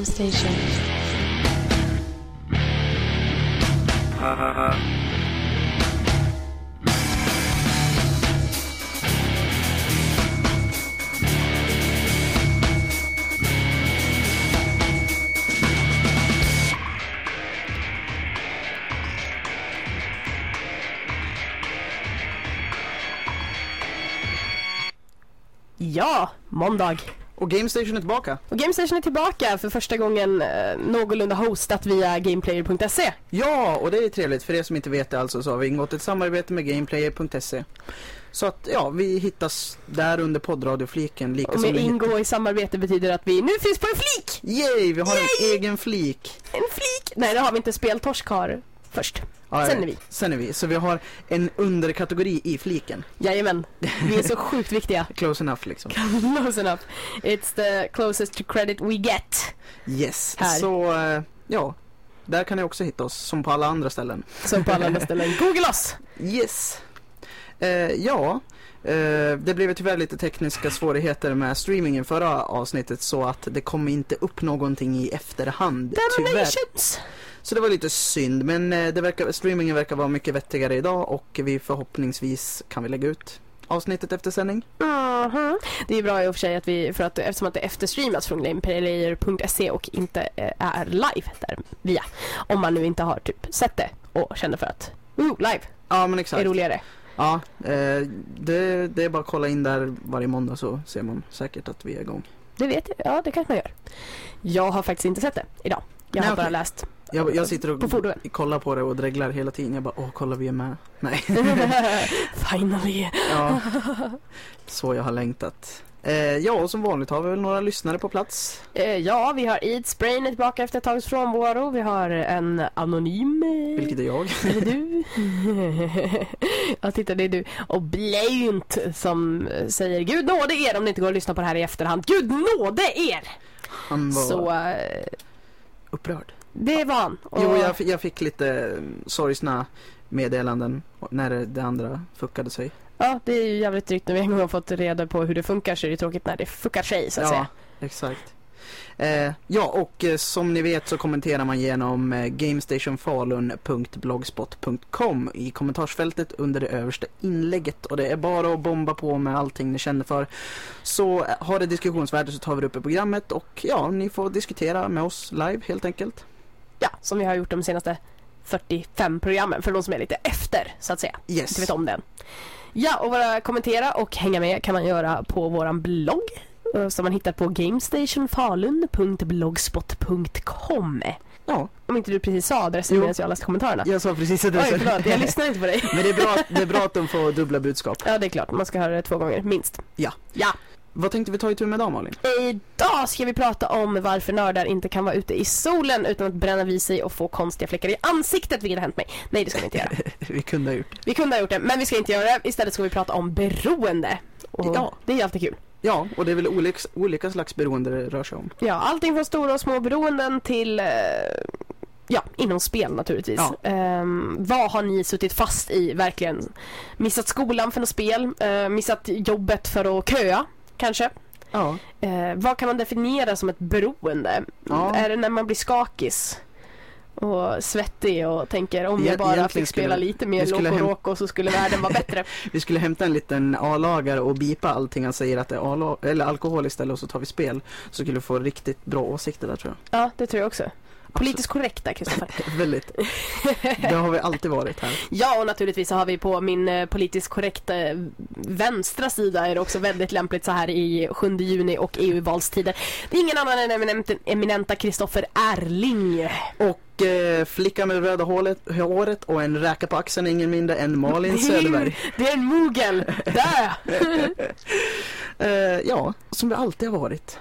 Game Station. Ha ha ha. Ja, måndag. Och Gamestation är tillbaka. Och Game Station är tillbaka för första gången eh, någorlunda hostat via gameplayer.se. Ja, och det är trevligt. För er som inte vet det alltså så har vi ingått ett samarbete med Gameplayer.se. Så att ja, vi hittas där under poddradiofliken. Lika Och med ingå i samarbete betyder att vi nu finns på en flik! Yay! Vi har en egen flik. En flik! Nej, det har vi inte. Speltorsk har först. Ja, Sen är vi. Sen är vi. Så vi har en underkategori i fliken. Jajamän. Vi är så sjukt viktiga. Close enough liksom. Close enough. It's the closest to credit we get. Yes. Här. Så eh, ja, där kan ni också hitta oss som på alla andra ställen. Som på alla andra ställen. Google oss! Yes. Eh, ja, eh, det blev tyvärr lite tekniska svårigheter med streamingen förra avsnittet så att det kom inte upp någonting i efterhand. Tyvärr. Så det var lite synd men eh, det verkar, streamingen verkar vara mycket vettigare idag och vi förhoppningsvis kan vi lägga ut avsnittet efter sändning. Mhm. Det är bra i och för sig att vi, för att eftersom att det efterstreamas från gameplayer.se och inte eh, är live där via. Om man nu inte har typ sett det och känner för att uh, live Ja men är exakt. roligare. Ja, eh, det, det är bara att kolla in där varje måndag så ser man säkert att vi är igång. Det vet jag, ja det kanske man gör. Jag har faktiskt inte sett det idag. Jag Nej, har bara läst. Jag, jag sitter På och fordonet. kollar på det och dreglar hela tiden. Jag bara, åh kolla vi är med. Nej. Finally. Ja, så jag har längtat. Eh, ja, och som vanligt har vi väl några lyssnare på plats. Eh, ja, vi har Eats Brain tillbaka efter ett tags frånvaro. Vi har en anonym... eh, Vilket är jag. Är det du? ja, titta det är du. Och Blaint som säger Gud nåde er om ni inte går och lyssnar på det här i efterhand. Gud nåde er! Han var Så eh, upprörd. Det var han. Och, Jo, jag, fick- jag fick lite mm, sorgsna meddelanden när det, det andra fuckade sig. Ja, det är ju jävligt drygt när vi en gång har fått reda på hur det funkar så är det tråkigt när det fuckar sig så att ja, säga. exakt. Eh, ja, och eh, som ni vet så kommenterar man genom eh, gamestationfalun.blogspot.com i kommentarsfältet under det översta inlägget och det är bara att bomba på med allting ni känner för. Så eh, har det diskussionsvärde så tar vi det upp i programmet och ja, ni får diskutera med oss live helt enkelt. Ja, som vi har gjort de senaste 45 programmen för de som är lite efter så att säga. Yes. Inte vet om den. Ja, och bara kommentera och hänga med kan man göra på våran blogg eh, som man hittar på gamestationfalun.blogspot.com Ja, Om inte du precis sa adressen medan jag läste kommentarerna. jag sa precis Oj, adressen. förlåt, jag lyssnar inte på dig. Men det är, bra, det är bra att de får dubbla budskap. Ja, det är klart. Man ska höra det två gånger, minst. Ja. Ja. Vad tänkte vi ta itu med idag Malin? Idag ska vi prata om varför nördar inte kan vara ute i solen utan att bränna vid sig och få konstiga fläckar i ansiktet, vilket har hänt mig. Nej, det ska vi inte göra. vi kunde ha gjort. Vi kunde ha gjort det, men vi ska inte göra det. Istället ska vi prata om beroende. Och Ja. Det är ju alltid kul. Ja, och det är väl olika, olika slags beroende det rör sig om. Ja, allting från stora och små beroenden till eh, Ja, inom spel naturligtvis. Ja. Ehm, vad har ni suttit fast i verkligen? Missat skolan för något spel? Eh, missat jobbet för att köa? Kanske? Ja. Eh, vad kan man definiera som ett beroende? Ja. Är det när man blir skakis? Och svettig och tänker om jag bara egentligen fick spela skulle- lite mer Loco Roco så skulle världen vara bättre. Vi skulle hämta en liten A-lagare och bipa allting han säger att det är eller alkohol istället och så tar vi spel. Så skulle vi få riktigt bra åsikter där tror jag. ja, det tror jag också. Politiskt korrekt där Kristoffer. Väldigt. Det har vi alltid varit här. Ja, och naturligtvis så har vi på min eh, politiskt korrekta eh, vänstra sida är det också väldigt lämpligt så här i 7 juni och EU-valstider. Det är ingen annan än eminent, eminenta Kristoffer Erling. Och eh, flickan med röda håret, och en räka på axeln ingen mindre än Malin Söderberg. Det är en mogel! Där! Ja, som vi alltid har varit.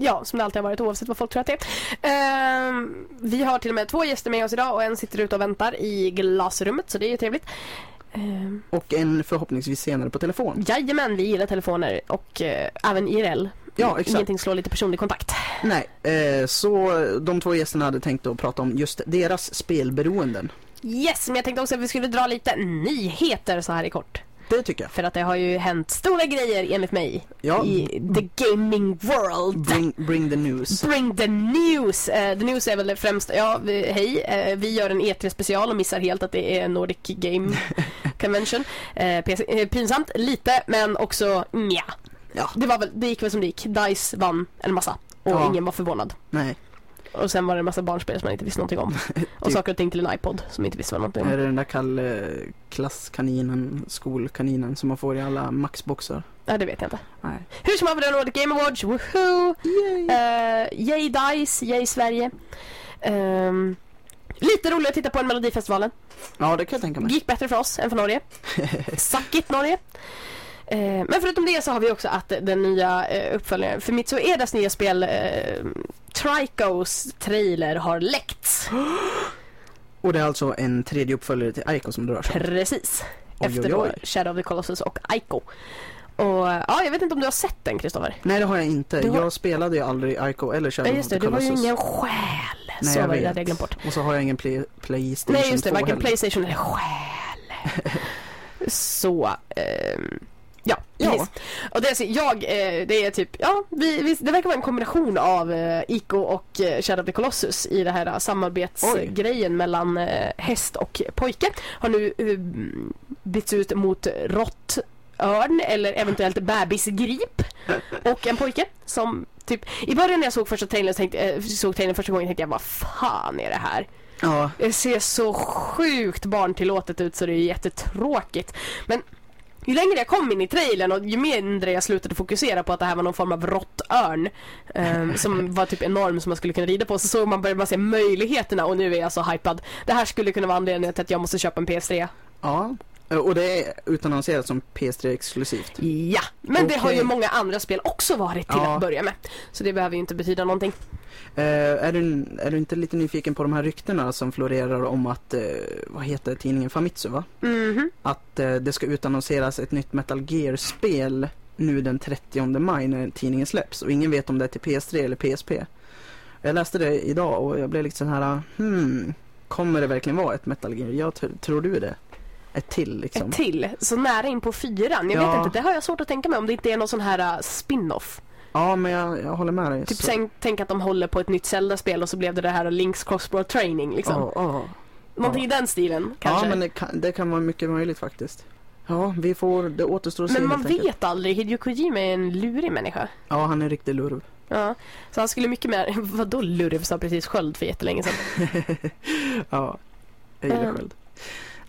Ja, som det alltid har varit oavsett vad folk tror att det är. Ehm, vi har till och med två gäster med oss idag och en sitter ute och väntar i glasrummet så det är ju trevligt. Ehm, Och en förhoppningsvis senare på telefon. jajamän, vi gillar telefoner och eh, även IRL. Ja, exakt. Ingenting slår lite personlig kontakt. Nej, eh, så de två gästerna hade tänkt att prata om just deras spelberoenden. Yes, men jag tänkte också att vi skulle dra lite nyheter så här i kort. Det tycker jag. För att det har ju hänt stora grejer enligt mig Ja, i the gaming world. bring, bring the news. Bring the news! Eh, the news är väl främst, ja vi, hej, eh, vi gör en E3 special och missar helt att det är Nordic Game Convention. Eh, pinsamt, lite, men också nja. Ja, Det, var väl, det gick väl som det gick. DICE vann en massa och Ja. ingen var förvånad. nej. Och sen var det en massa barnspel som man inte visste någonting om. Och Typ. saker och ting till en iPod som man inte visste vad någonting Är om. det den där Kalle klasskaninen, skolkaninen som man får i alla Maxboxar? Ja, det vet jag inte. Nej. Hur som haver det Nordic Game Awards, woho! Yay. Uh, yay DICE, yay Sverige. Ehm, lite roligt att titta på än Melodifestivalen. Ja, det kan jag tänka mig. Gick bättre för oss än för Norge. Suck it Norge. Eh, men förutom det så har vi också att den nya uh, uppföljaren för Mitsu Edas nya spel uh, Tricos trailer har läckts. Och det är alltså en tredje uppföljare till Aiko som det rör sig. Precis. Oj, Efter oj, då oj. Shadow of the Colossus och Ico. Och ja, jag vet inte om du har sett den Kristoffer? Nej, det har jag inte. Du har- Jag spelade ju aldrig Aiko eller Ja Shadow just of det, the du var ju Colossus. ingen själ. Nej, så jag var det, det vet. jag bort. Och så har jag ingen play, Playstation Nej just det, 2 varken heller. Playstation eller själ. så, ehm, ja, Ja. precis. Och det, är så- jag, eh, det är typ, ja, vi, vi, det verkar vara en kombination av eh, Ico och eh, Shadow of the Colossus i det här eh, samarbetsgrejen mellan eh, häst och pojke. Har nu eh, bytts ut mot råttörn eller eventuellt bebisgrip och en pojke som typ, i början när jag såg första trailern, så tänkte, eh, såg trailern första gången tänkte jag vad fan är det här? Ja, Det ser så sjukt barntillåtet ut så det är jättetråkigt. Men ju längre jag kom in i trailern och ju mindre jag slutade fokusera på att det här var någon form av råttörn ehm, som var typ enorm som man skulle kunna rida på så såg man började man se möjligheterna och nu är jag så hypad. Det här skulle kunna vara anledningen till att jag måste köpa en PS3. ja. Och det är utannonserat som PS3 exklusivt. Ja, men det har ju Okej. många andra spel också varit till Ja. att börja med. Så det behöver ju inte betyda någonting. Eh, är, du, är du inte lite nyfiken på de här ryktena som florerar om att, eh, vad heter tidningen Famitsu va? Mhm. Att eh, det ska utannonseras ett nytt Metal Gear-spel nu den 30 maj när tidningen släpps och ingen vet om det är till PS3 eller PSP. Jag läste det idag och jag blev lite sån här, hmm, kommer det verkligen vara ett Metal Gear? Jag tr- tror du det? Ett till liksom? Ett till, så nära in på fyran. Jag Ja. vet inte, det har jag svårt att tänka mig om det inte är någon sån här uh, spin-off. Ja, men jag, jag håller med dig. Typ sen, tänk att de håller på ett nytt Zelda-spel och så blev det det här Links Crossbow Training liksom. Ja, ja. Någonting i den stilen kanske. Ja, men det kan, det kan vara mycket möjligt faktiskt. Ja, vi får, det återstår att se Men man enkelt. vet aldrig, Hideo Kojima är en lurig människa. Ja, han är en riktig lurv. Ja, så han skulle mycket mer, vadå lurv sa precis sköld för jättelänge sedan. ja, jag gillar Mm. sköld.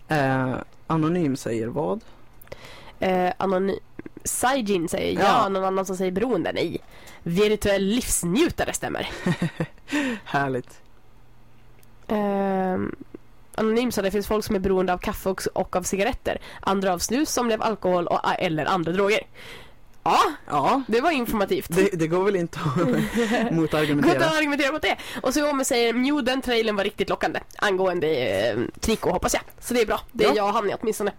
Eh, anonym säger vad? Eh, anonym, Saijin säger ja. Ja. någon annan som säger beroende, nej. Virtuell livsnjutare stämmer. Härligt. Ehm, Anonym sa det finns folk som är beroende av kaffe och, och av cigaretter. Andra av snus, somliga av alkohol och, eller andra droger. Ja, Ja, det var informativt. det, det går väl inte att motargumentera. att argumentera mot det. Och så Omi säger Mew, den trailern var riktigt lockande. Angående eh, Trico hoppas jag. Så det är bra. Det är Ja. jag och Hanni åtminstone.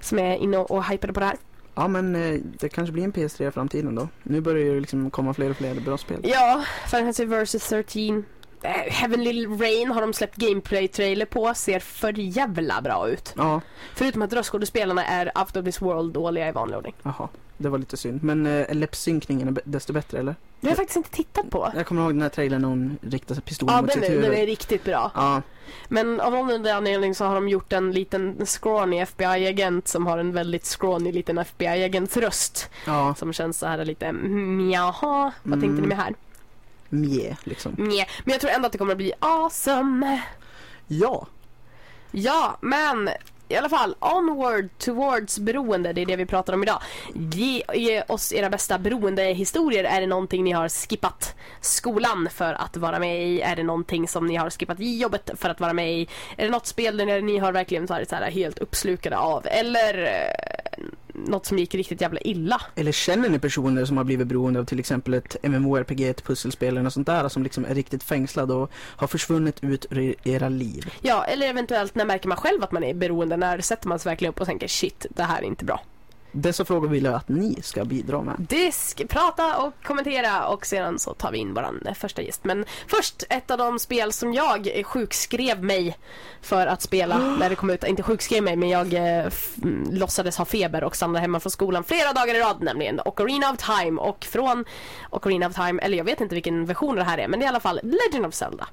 Som är inne och hypade på det här. Ja, men eh, det kanske blir en PS3 i framtiden då. Nu börjar det liksom komma fler och fler bra spel. Ja, Final Fantasy vs 13. Eh, Heavenly Rain har de släppt gameplay-trailer på. Ser för jävla bra ut. Ja, Förutom att röstskådespelarna är out of this world dåliga i vanlig ordning. jaha. Det var lite synd. Men eh, läppsynkningen är desto bättre eller? Det har jag faktiskt inte tittat på. Jag kommer ihåg den här trailern när hon riktade pistolen Ja, mot sitt huvud. den är riktigt bra. Ja, Men av någon anledning så har de gjort en liten scrawny FBI-agent som har en väldigt scrawny liten FBI-agents röst. ja, Som känns så här lite mm, jaha, vad tänkte Mm. ni med här? Mjä liksom. Nja, Men jag tror ändå att det kommer att bli awesome. Ja, Ja, men i alla fall onward towards beroende, det är det vi pratar om idag. Ge, ge oss era bästa beroendehistorier. Är det någonting ni har skippat skolan för att vara med i? Är det någonting som ni har skippat jobbet för att vara med i? Är det något spel där ni har verkligen varit så här helt uppslukade av? Eller eh, något som gick riktigt jävla illa? Eller känner ni personer som har blivit beroende av till exempel ett MMORPG, ett pusselspel eller något sånt där som liksom är riktigt fängslade och har försvunnit ut ur era liv? Ja, eller eventuellt när märker man själv att man är beroende? När sätter man sig verkligen upp och tänker shit, det här är inte bra. Dessa frågor vill jag att ni ska bidra med. Disk, prata och kommentera och sedan så tar vi in våran eh, första gäst. Men först ett av de spel som jag eh, sjukskrev mig för att spela när det kom ut. Inte sjukskrev mig men jag eh, mm, låtsades ha feber och stannade hemma från skolan flera dagar i rad nämligen. Ocarina of Time och från Ocarina of Time, eller jag vet inte vilken version det här är men det är i alla fall Legend of Zelda.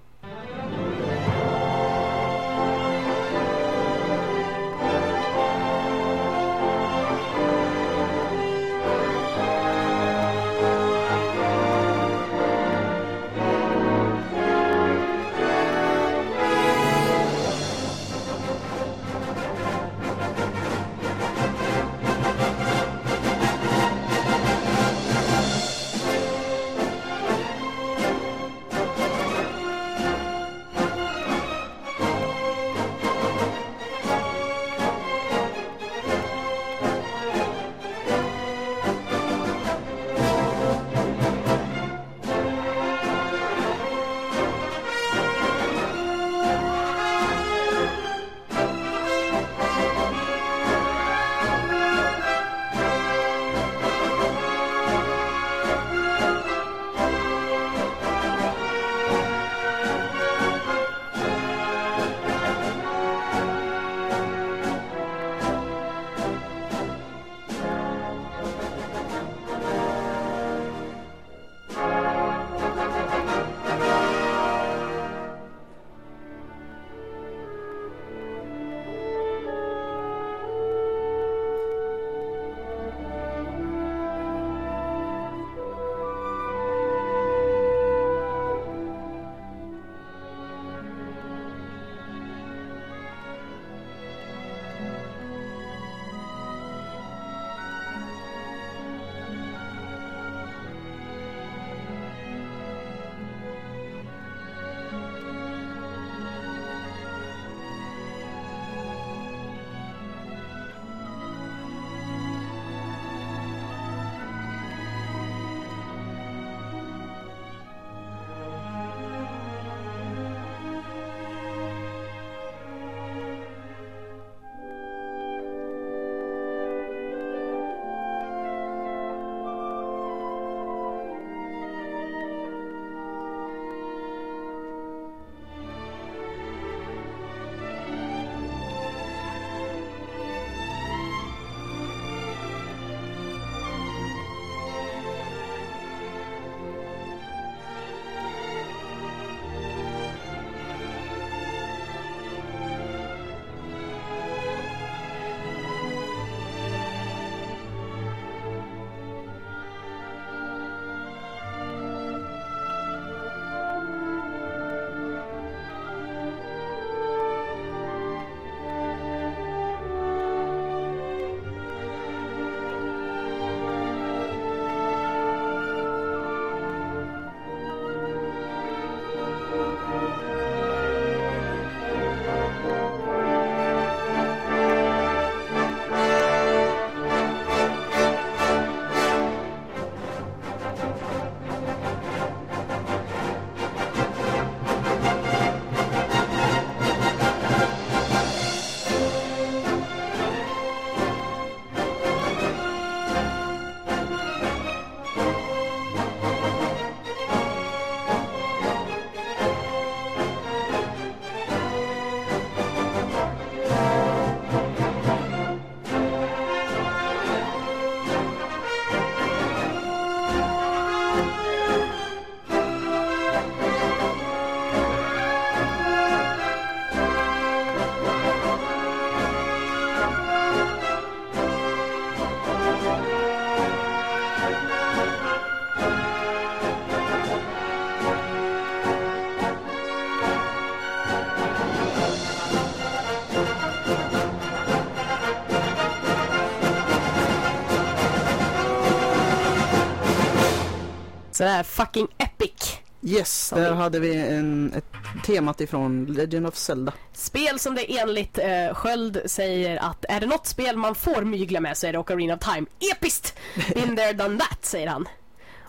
Sådär fucking epic. Yes, där hade vi en, ett temat ifrån Legend of Zelda. Spel som det enligt eh, Sköld säger att är det något spel man får mygla med så är det Ocarina of Time. Episkt! Been there done that, säger han.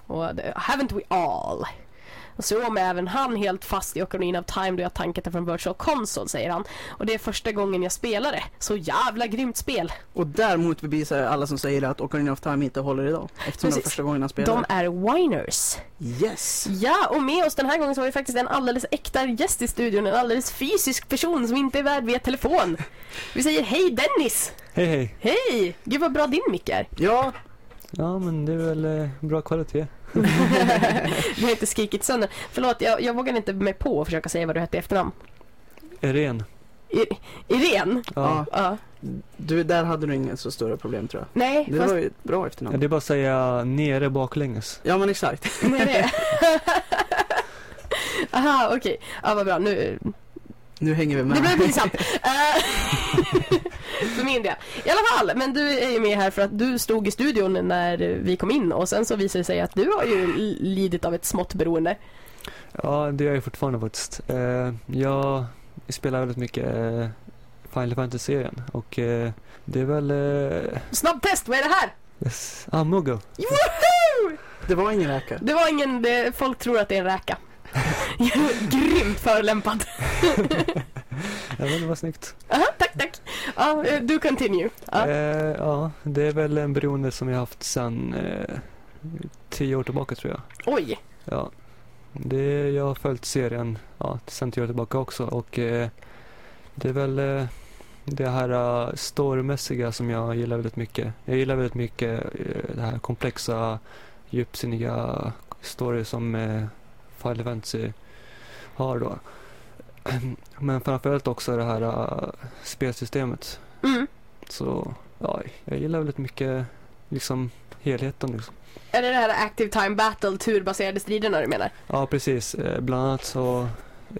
Och det, haven't we all? Och så är även han helt fast i Ocarina of Time då jag tankat det från Virtual Console, säger han. Och det är första gången jag spelar det. Så jävla grymt spel. Och där motbevisar alla som säger att Ocarina of Time inte håller idag. Eftersom det Precis. första gången han spelade. De är whiners. Yes! Ja, och med oss den här gången så har vi faktiskt en alldeles äkta gäst i studion. En alldeles fysisk person som inte är värd via telefon. Vi säger hej Dennis! Hej hej! Hej! Gud vad bra din mick är. Ja, Ja men det är väl eh, bra kvalitet. Du har inte skrikit sönder. Förlåt, jag, jag vågar inte mig på att försöka säga vad du hette i efternamn. Ren. I, Irene? Ja. Ja. du, där hade du ingen så stora problem tror jag. Nej, Det fast... var ju ett bra ja. efternamn. Det är bara att säga nere baklänges. Ja men exakt. Nej, det. Aha, okej. Ja, vad bra. Nu, Nu hänger vi med. det blev pinsamt. För min del. I alla fall, men du är ju med här för att du stod i studion när vi kom in och sen så visade det sig att du har ju lidit av ett smått beroende. Ja det gör jag fortfarande faktiskt. Eh, jag spelar väldigt mycket eh, Final Fantasy-serien och eh, det är väl Snabbtest, vad är det här? yes, Mugo. Woho! Det var ingen räka. Det var ingen, det, folk tror att det är en räka. Grymt förolämpad. Ja men det var snyggt. Aha, tack, tack. Ja, eh, du continue. Ja. Eh, ja det är väl en beroende som jag haft sedan eh, tio år tillbaka tror jag. Oj. Ja. Det, jag har följt serien ja, sen tio år tillbaka också och eh, det är väl eh, det här uh, storymässiga som jag gillar väldigt mycket. Jag gillar väldigt mycket eh, det här komplexa, djupsinniga story som eh, Final Fantasy har då. Men framförallt också det här uh, spelsystemet. Mm. Så ja, jag gillar väldigt mycket liksom helheten liksom. Är det det här Active Time Battle turbaserade striderna du menar? Ja, precis. Eh, Bland annat så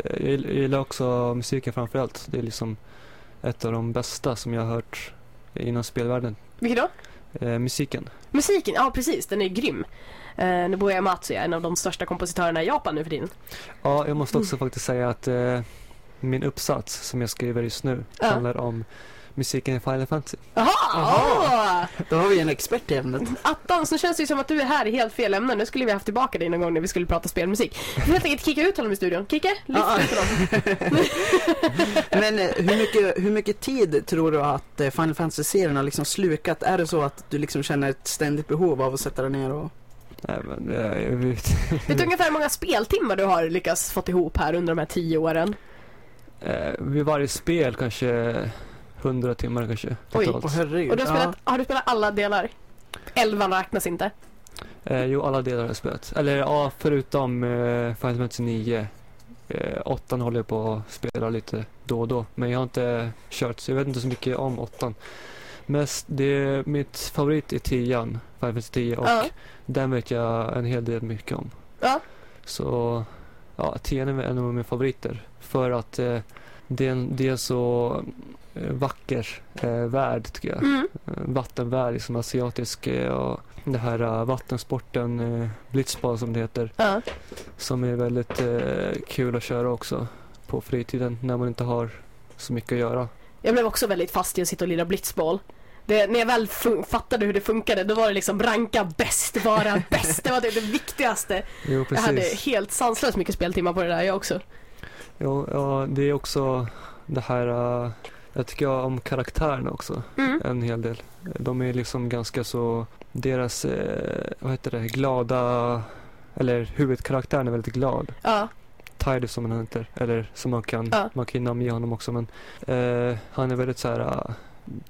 eh, jag gill- jag gillar också musiken framförallt. Det är liksom ett av de bästa som jag har hört inom spelvärlden. Vilket då? Eh, musiken. Musiken, ja precis, den är grym. Uh, Nobuo Yamatsu är en av de största kompositörerna i Japan nu för tiden. Ja, jag måste också faktiskt säga att eh, min uppsats som jag skriver just nu Ja. handlar om musiken i Final Fantasy. Jaha! Då har vi en expert i ämnet. Attans, nu känns det ju som att du är här i helt fel ämne. Nu skulle vi haft tillbaka dig någon gång när vi skulle prata spelmusik. Vi får helt enkelt kicka ut honom i studion. Kicke, lyft Ja, ja. ut honom. Men eh, hur mycket, hur mycket tid tror du att eh, Final Fantasy-serien har liksom slukat? Är det så att du liksom känner ett ständigt behov av att sätta dig ner och... Nej, men eh, jag vet Vet du ungefär hur många speltimmar du har lyckats fått ihop här under de här tio åren? eh, Vid varje spel kanske 100 timmar kanske Oj. totalt. Herregud. Och du har, spelat, har du spelat alla delar? Elvan räknas inte. Eh, jo, alla delar har jag spelat. Eller ja, förutom eh, Final Fantasy 9. Eh, åttan håller jag på att spela lite då och då. Men jag har inte kört, så jag vet inte så mycket om åttan. Mest, det, mitt favorit är tian, Final Fantasy 10. Och Ja. den vet jag en hel del mycket om. Ja. Så, ja, tian är en av mina favoriter. För att eh, det, det är så vacker eh, värld tycker jag Mm. eh, vattenvärld, liksom asiatisk eh, och det här eh, vattensporten, eh, blitzball som det heter, Ja. som är väldigt eh, kul att köra också på fritiden när man inte har så mycket att göra. Jag blev också väldigt fast i att sitta och lira blitzboll. Det, när jag väl fattade hur det funkade då var det liksom ranka bäst, vara bäst. Det var det, det viktigaste. Jo, Jag hade helt sanslöst mycket speltimmar på det där jag också. Jo, ja, det är också det här, eh, jag tycker om karaktärerna också Mm. en hel del. De är liksom ganska så, deras, eh, vad heter det, glada, eller huvudkaraktären är väldigt glad. Ja, Tidus som han heter, eller som man kan, Ja. man kan namnge honom också men eh, han är väldigt så här uh,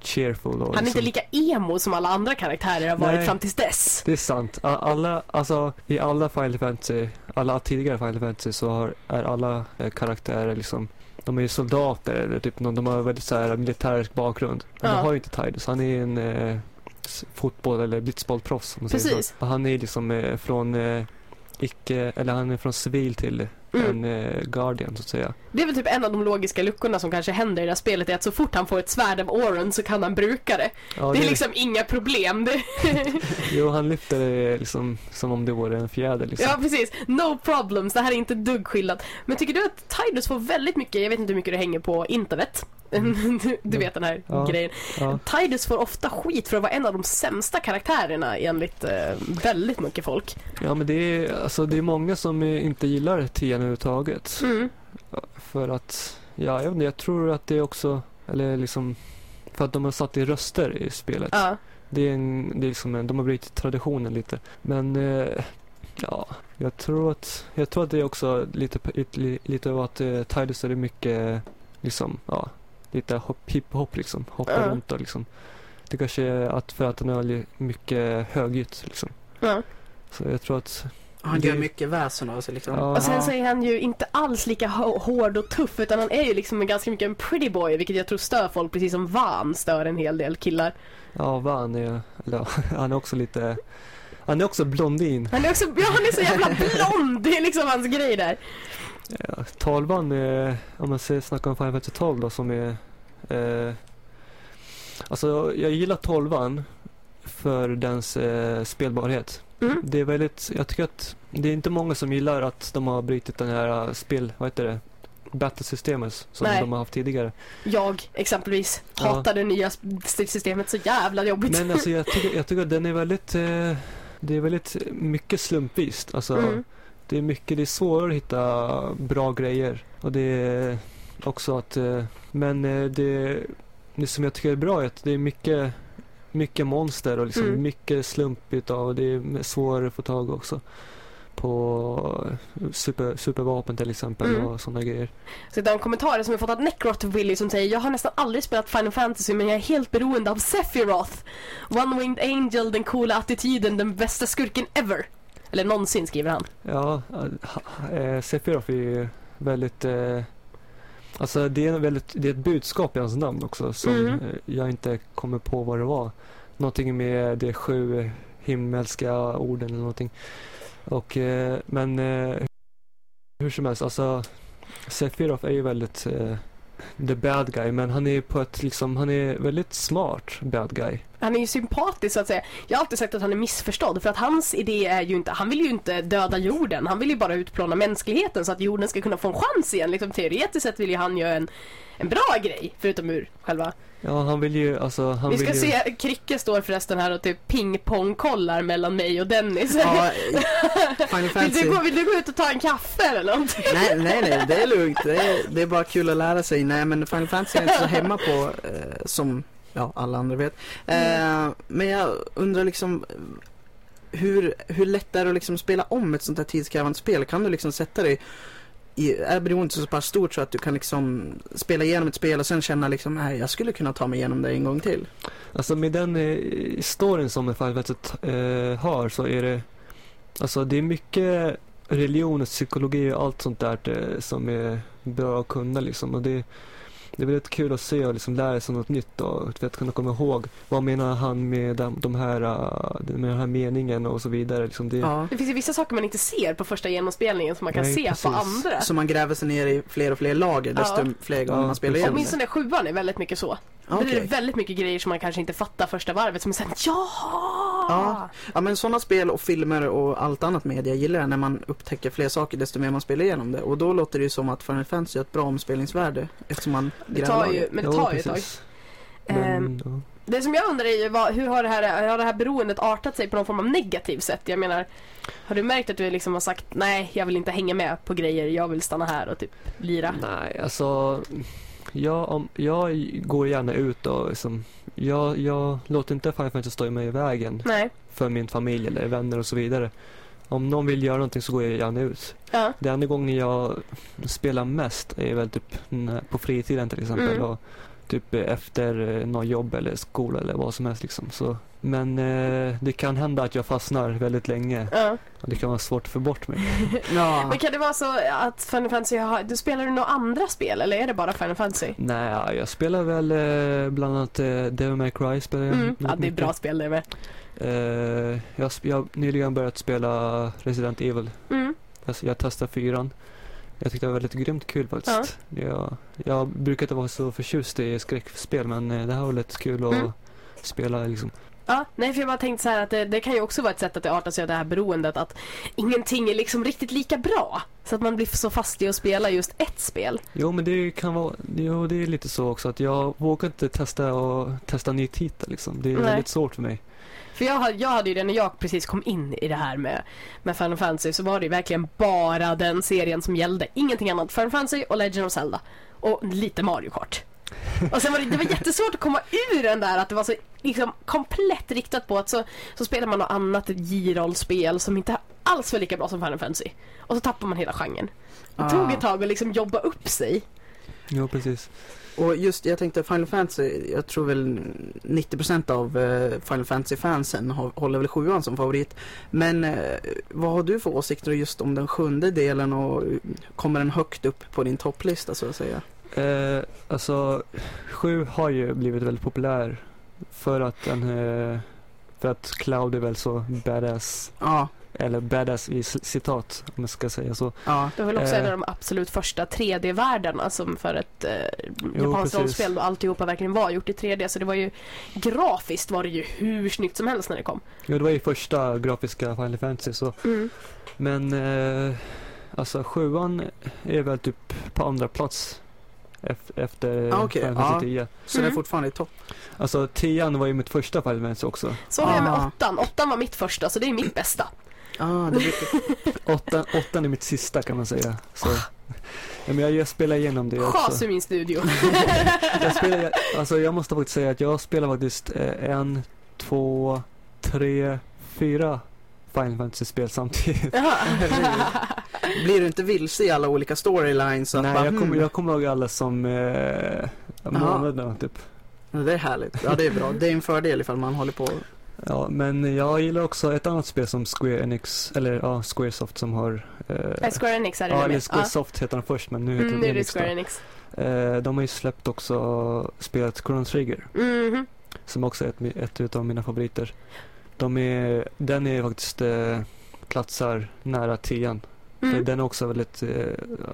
cheerful och han är inte liksom, lika emo som alla andra karaktärer har varit Nej. fram tills dess. Det är sant. Alla, alltså i alla Final Fantasy, alla tidigare Final Fantasy så har, är alla eh, karaktärer liksom de är soldater eller typ någon, de har väldigt så här militärisk bakgrund. Men Ja. det har ju inte Tidus. Han är en eh, fotboll eller blitzbollproffs Precis. Han är liksom eh, från eh, icke, eller han är från civil till Mm. en eh, Guardian så att säga. Det är väl typ en av de logiska luckorna som kanske händer i det här spelet är att så fort han får ett svärd av Oren så kan han bruka det. Ja, det är liksom inga problem. Det... Jo, han lyfter det liksom som om det vore en fjäder liksom. Ja precis, no problems, det här är inte dugg skillnad. Men tycker du att Tidus får väldigt mycket, jag vet inte hur mycket det hänger på internet, du, du vet den här Ja. grejen. Ja. Tidus får ofta skit för att vara en av de sämsta karaktärerna enligt eh, väldigt mycket folk. ja, men det är, alltså, det är många som inte gillar Tian överhuvudtaget. Mm. För att, ja, jag, inte, jag tror att det är också, eller liksom, för att de har satt i röster i spelet. Ja. Det är, en, det är liksom en, de har brutit traditionen lite. Men eh, ja, jag tror att, jag tror att det är också lite, lite, lite av att eh, Tidus är mycket, liksom, ja, lite hopp, hiphop liksom. Hoppa Ja. runt och liksom. Det kanske är att för att den är mycket högljutt liksom. Ja. Så jag tror att, Han gör mycket väsen av sig liksom. Ja. Och sen så är han ju inte alls lika hå- hård och tuff utan han är ju liksom ganska mycket en pretty boy vilket jag tror stör folk precis som Van stör en hel del killar. ja vad han är, eller han är också lite, han är också blondin. Han är också, ja han är så jävla blond, det är liksom hans grej där. Ja, tolvan är, om man säger, snackar om Final Fantasy 12 då som är eh, Alltså jag gillar tolvan för dens eh, spelbarhet. Mm. Det är väldigt, jag tycker att det är inte många som gillar att de har brutit den här eh, spel, vad heter det? Battlesystemet som Nej. de har haft tidigare. Jag exempelvis Ja. hatar det nya stridssystemet så jävla jobbigt. Men alltså jag tycker, jag tycker att den är väldigt, eh, det är väldigt mycket slumpvist. Alltså Mm. det är mycket, det är svårare att hitta bra grejer. Och det är också att, eh, men eh, det, det som jag tycker är bra är att det är mycket, mycket monster och liksom Mm. mycket slumpigt och det är svårare att få tag också. På eh, super, supervapen till exempel Mm. och sådana grejer. Så det är en kommentar som jag fått av Necrot Willy som säger Jag har nästan aldrig spelat Final Fantasy men jag är helt beroende av Sephiroth. One-Winged Angel, den coola attityden, den bästa skurken ever. Eller någonsin skriver han. Ja, äh, Sephiroth är ju väldigt eh, Alltså det är, väldigt, det är ett budskap i hans namn också som Mm. eh, jag inte kommer på vad det var. Någonting med de sju himmelska orden eller någonting. Och, eh, men eh, hur som helst, alltså Sephiroth är ju väldigt the bad guy men han är på ett liksom, han är väldigt smart bad guy. Han är ju sympatisk så att säga. Jag har alltid sagt att han är missförstådd för att hans idé är ju inte, han vill ju inte döda jorden. Han vill ju bara utplåna mänskligheten så att jorden ska kunna få en chans igen. Liksom teoretiskt sett vill ju han göra en, en bra grej förutom ur själva. Ja, han vill ju, alltså han Vi vill ska ju... se, Kricke står förresten här och typ pingpongkollar mellan mig och Dennis. Ja, Final vill, Fantasy. du gå, vill du gå ut och ta en kaffe eller någonting? Nej, nej, nej, det är lugnt. Det är, det är bara kul att lära sig. Nej, men Final Fantasy är inte så hemma på eh, som ja, alla andra vet. Eh, men jag undrar liksom hur, hur lätt är det att liksom spela om ett sånt här tidskrävande spel? Kan du liksom sätta dig i, är beroendet så pass stort så att du kan liksom spela igenom ett spel och sen känna liksom, nej, jag skulle kunna ta mig igenom det en gång till. Alltså med den eh, storyn som Final Fantasy eh, har så är det Alltså det är mycket religion och psykologi och allt sånt där eh, som är bra att kunna liksom och det det är väldigt kul att se och liksom lära sig något nytt och vet, kunna komma ihåg vad menar han med de, de här, eh, med den här meningen och så vidare. Liksom det, Ja. Det finns ju vissa saker man inte ser på första genomspelningen som man kan Nej, se precis. på andra. Så man gräver sig ner i fler och fler lager desto Ja. fler gånger Ja, man spelar igenom det. Åtminstone sjuan är väldigt mycket så. Ja, Där är det väldigt mycket grejer som man kanske inte fattar första varvet som är såhär ja! Ja. Ja men sådana spel och filmer och allt annat media gillar jag när man upptäcker fler saker desto mer man spelar igenom det. Och då låter det ju som att Final Fantasy har ett bra omspelningsvärde eftersom man Det lager. ju, men det Ja, tar ju ett tag. precis. Ehm, Men, ja. Det som jag undrar är ju vad, hur har det, här, har det här beroendet artat sig på någon form av negativ sätt? Jag menar, har du märkt att du liksom har sagt nej, jag vill inte hänga med på grejer, jag vill stanna här och typ lira? Nej, alltså jag, om, jag går gärna ut och liksom, jag, jag låter inte Fantasy stå mig i vägen Nej. för min familj eller vänner och så vidare. Om någon vill göra någonting så går jag gärna ut. Ja. Det enda gången jag spelar mest är väl typ på fritiden till exempel. Mm. Och typ efter eh, något jobb eller skola eller vad som helst liksom. Så, men eh, det kan hända att jag fastnar väldigt länge. Ja. Och det kan vara svårt att få bort mig. Ja. Men kan det vara så att Final Fantasy har, du spelar du några andra spel eller är det bara Final Fantasy? Nej, jag spelar väl eh, bland annat eh, Devil May Cry. Spelar jag Mm. Ja, det är mycket. bra spel det med. Eh, jag, jag har nyligen börjat spela Resident Evil. Mm. Alltså, jag testade fyran. Jag tyckte det var väldigt grymt kul faktiskt. Jag, jag brukar inte vara så förtjust i skräckspel men eh, det här var lite kul att Mm. spela liksom. Ja, nej för jag bara tänkte så här att det, det kan ju också vara ett sätt att det artar sig av det här beroendet att ingenting är liksom riktigt lika bra. Så att man blir så fast i att spela just ett spel. Jo men det kan vara, jo det är lite så också att jag vågar inte testa och testa ny titel liksom. Det är Nej. väldigt svårt för mig. För jag, hade- jag hade ju det när jag precis kom in i det här med, med Final Fantasy så var det ju verkligen bara den serien som gällde. Ingenting annat. Final Fantasy och Legend of Zelda. Och lite Mario Kart. Och sen var det, det var jättesvårt att komma ur den där att det var så liksom komplett riktat på att så, så spelar man något annat J-rollspel som inte alls var lika bra som Final Fantasy. Och så tappar man hela genren. Det Ah. tog ett tag att liksom jobba upp sig. Jo precis. Och just, jag tänkte Final Fantasy, jag tror väl 90% av eh, Final Fantasy-fansen har- håller väl sjuan som favorit. Men eh, vad har du för åsikter just om den sjunde delen och kommer den högt upp på din topplista så att säga? Eh, alltså, sju har ju blivit väldigt populär för att den, eh, för att Cloud är väl så badass, Ja, eller badass i citat om jag ska säga så. ja, Det var väl också Eh. en av de absolut första 3D-världarna som för ett eh, japanskt rollspel då alltihopa verkligen var gjort i 3D. Så det var ju grafiskt var det ju hur snyggt som helst när det kom. Jo, det var ju första grafiska Final Fantasy så. Men eh, alltså sjuan är väl typ på andra plats efter Ah, okej, Final Fantasy ja. 10. så det är Mm. fortfarande i topp. Alltså tian var ju mitt första Final Fantasy också. Så var det med Ah. åttan. Åttan var mitt första så det är mitt bästa. Ja, ah, det brukar... Åttan, åttan är mitt sista kan man säga. Så. Ja, men jag, jag spelar igenom det också. Chas i min studio. Jag, spelar, jag, alltså jag måste faktiskt säga att jag spelar faktiskt eh, en, två, tre, fyra Final Fantasy-spel samtidigt. Blir du inte vilse i alla olika storylines? Nej, bara, jag kommer, hmm, jag kommer ihåg alla som eh, månaderna typ. Det är härligt. Ja, det är bra. Det är en fördel ifall man håller på. Ja, men jag gillar också ett annat spel som Square Enix, eller ja, Squaresoft som har... Eh, Nej, Square Enix är det ja, eller. Squaresoft heter den först men nu heter Mm, det Enix då. Square Enix. Eh, de har ju släppt också spelet Chrono Trigger Mhm. som också är ett, ett utav mina favoriter. De är, den är faktiskt eh, platsar nära tian. Mm. Den är också väldigt, eh,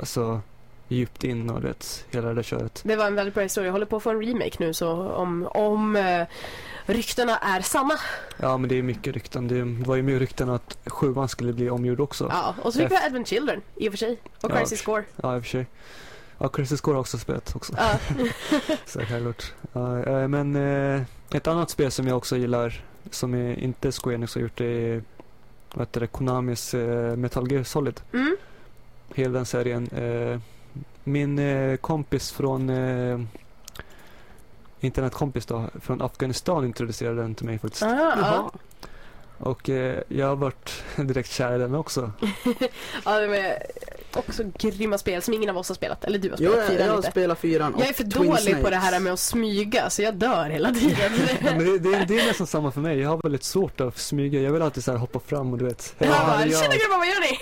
alltså djupt in och vet, hela det där köret. Det var en väldigt bra historia. Jag håller på att få en remake nu så om, om eh, ryktena är sanna. Ja men det är mycket rykten. Det, var ju mycket rykten att sjuan skulle bli omgjord också. Ja, och så fick vi Advent Children i och för sig. Och Ja. Crisis Core. Ja, i och för sig. Ja, Crisis Core har också spelat också. Ja. Så självklart. Ja, eh, men eh, ett annat spel som jag också gillar, som är inte Square Enix har gjort, det är vad heter det, Konamis eh, Metal Gear Solid. Mm. Hela den serien. Eh, min eh, kompis från eh, internetkompis då, från Afghanistan introducerade den till mig faktiskt. Ah. Och eh, jag har varit direkt kär i den också. ja, det var också grymma spel som ingen av oss har spelat. Eller du har Jo, spelat jag, fyra jag lite. spelar fyran Jag är och för Twin dålig på Snakes. det här med att smyga så jag dör hela tiden. Ja, men det, det, det är nästan samma för mig. Jag har väldigt svårt att smyga. Jag vill alltid så här hoppa fram och du vet. Gör tjena grabbar vad gör ni?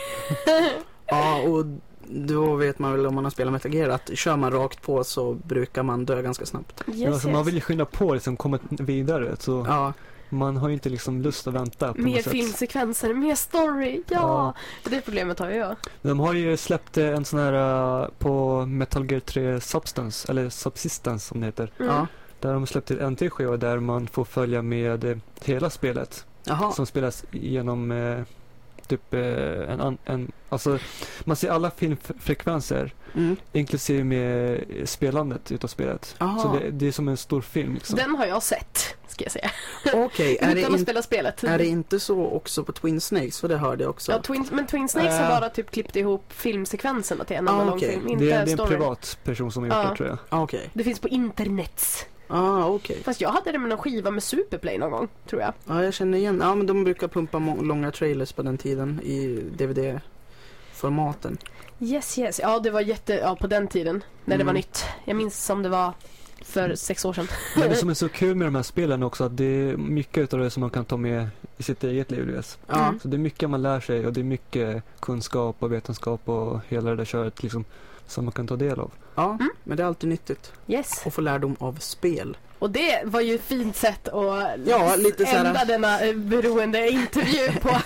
Ja, och då vet man väl om man har spelat Metal Gear att kör man rakt på så brukar man dö ganska snabbt. Ja, alltså, Man vill ju skynda på liksom, komma vidare. Så Ja, man har ju inte liksom lust att vänta på Mer filmsekvenser, mer story, ja! Ja. Det problemet har ju jag. De har ju släppt eh, en sån här eh, på Metal Gear 3 Substance, eller Subsistence som det heter. Mm. ja. Där har de släppt en till skiva där man får följa med eh, hela spelet. Jaha. Som spelas genom eh, typ eh, en, en, alltså man ser alla filmfrekvenser Mm. inklusive med eh, spelandet utav spelet. Jaha. Så det, det är som en stor film liksom. Den har jag sett, ska jag säga. Okej, är, det Utan att in, spela spelet. är det inte så också på Twin Snakes? För det hörde jag också. Ja, Twin, men Twin Snakes Äh. har bara typ klippt ihop filmsekvenserna till en Ah, enda okej. långfilm, inte det, är- det är en storyn. privat person som har gjort Ja. det tror jag. Ah, Okej. Det finns på internet. Ah, okej. Fast jag hade det med någon skiva med Superplay någon gång, tror jag. Ja, jag känner igen. Ja, men de brukar pumpa långa trailers på den tiden i DVD-formaten. Yes, yes. Ja, det var jätte... Ja, på den tiden, när det Mm. var nytt. Jag minns som det var för sex år sedan. Men det som är så kul med de här spelen också att det är mycket av det som man kan ta med i sitt eget liv. Ja, Mm. Så det är mycket man lär sig och det är mycket kunskap och vetenskap och hela det där köret liksom, som man kan ta del av. ja Mm. men det är alltid nyttigt. Yes. att få lärdom av spel. Och det var ju ett fint sätt att Ja, lite så här- ända denna eh, beroende intervju på.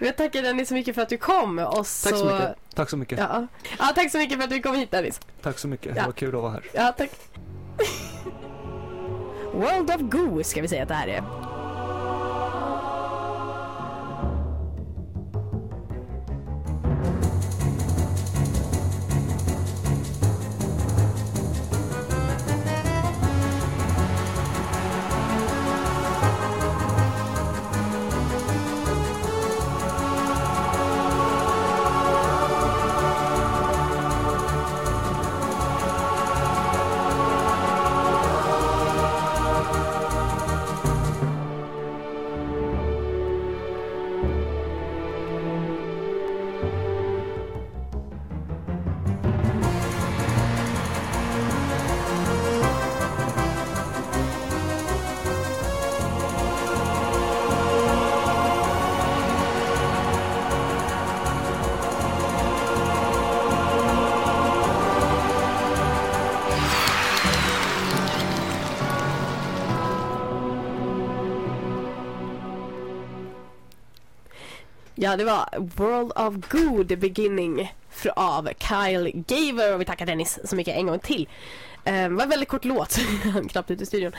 Jag tackar Dennis så mycket för att du kom. Och så... Tack så mycket. Tack så mycket. Ja. ja, tack så mycket för att du kom hit Dennis. Tack så mycket. Ja. Det var kul att vara här. Ja, tack. World of Goo ska vi säga att det här är. Ja, det var World of Good Beginning av Kyle Gaver och vi tackar Dennis så mycket en gång till. Eh, det var en väldigt kort låt, knappt ute i studion.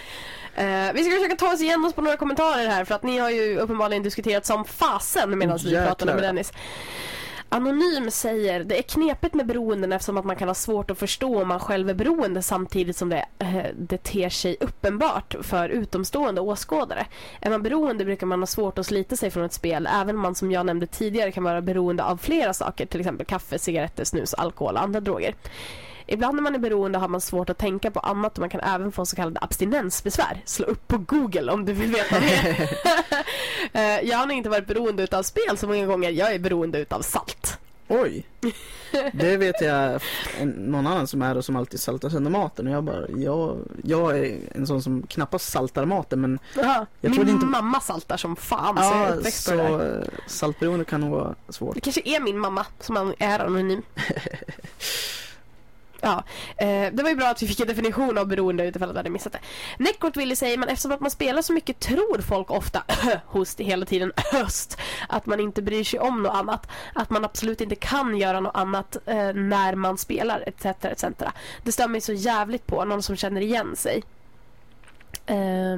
Eh, vi ska försöka ta oss igenom oss på några kommentarer här för att ni har ju uppenbarligen diskuterat som fasen medan vi pratade med Dennis. Anonym säger det är knepigt med beroenden eftersom att man kan ha svårt att förstå om man själv är beroende samtidigt som det, eh, det ter sig uppenbart för utomstående åskådare. Är man beroende brukar man ha svårt att slita sig från ett spel även om man som jag nämnde tidigare kan vara beroende av flera saker till exempel kaffe, cigaretter, snus, alkohol och andra droger. Ibland när man är beroende har man svårt att tänka på annat och man kan även få så kallade abstinensbesvär. Slå upp på Google om du vill veta mer. Eh, jag har nog inte varit beroende utav spel så många gånger. Jag är beroende utav salt. Oj! Det vet jag någon annan som är och som alltid saltar sönder maten och jag bara, jag, jag är en sån som knappast saltar maten men. Jag Min inte- mamma saltar som fan så jag är ja, uppväxt på det så där. eh, saltberoende kan nog vara svårt. Det kanske är min mamma som är anonym. Ja, eh, det var ju bra att vi fick en definition av beroende utifall att vi hade missat det. Neckort ville säger men eftersom att man spelar så mycket tror folk ofta, host hela tiden, höst, att man inte bryr sig om något annat. Att man absolut inte kan göra något annat eh, när man spelar, etc. etc. Det stör mig så jävligt på någon som känner igen sig. Eh,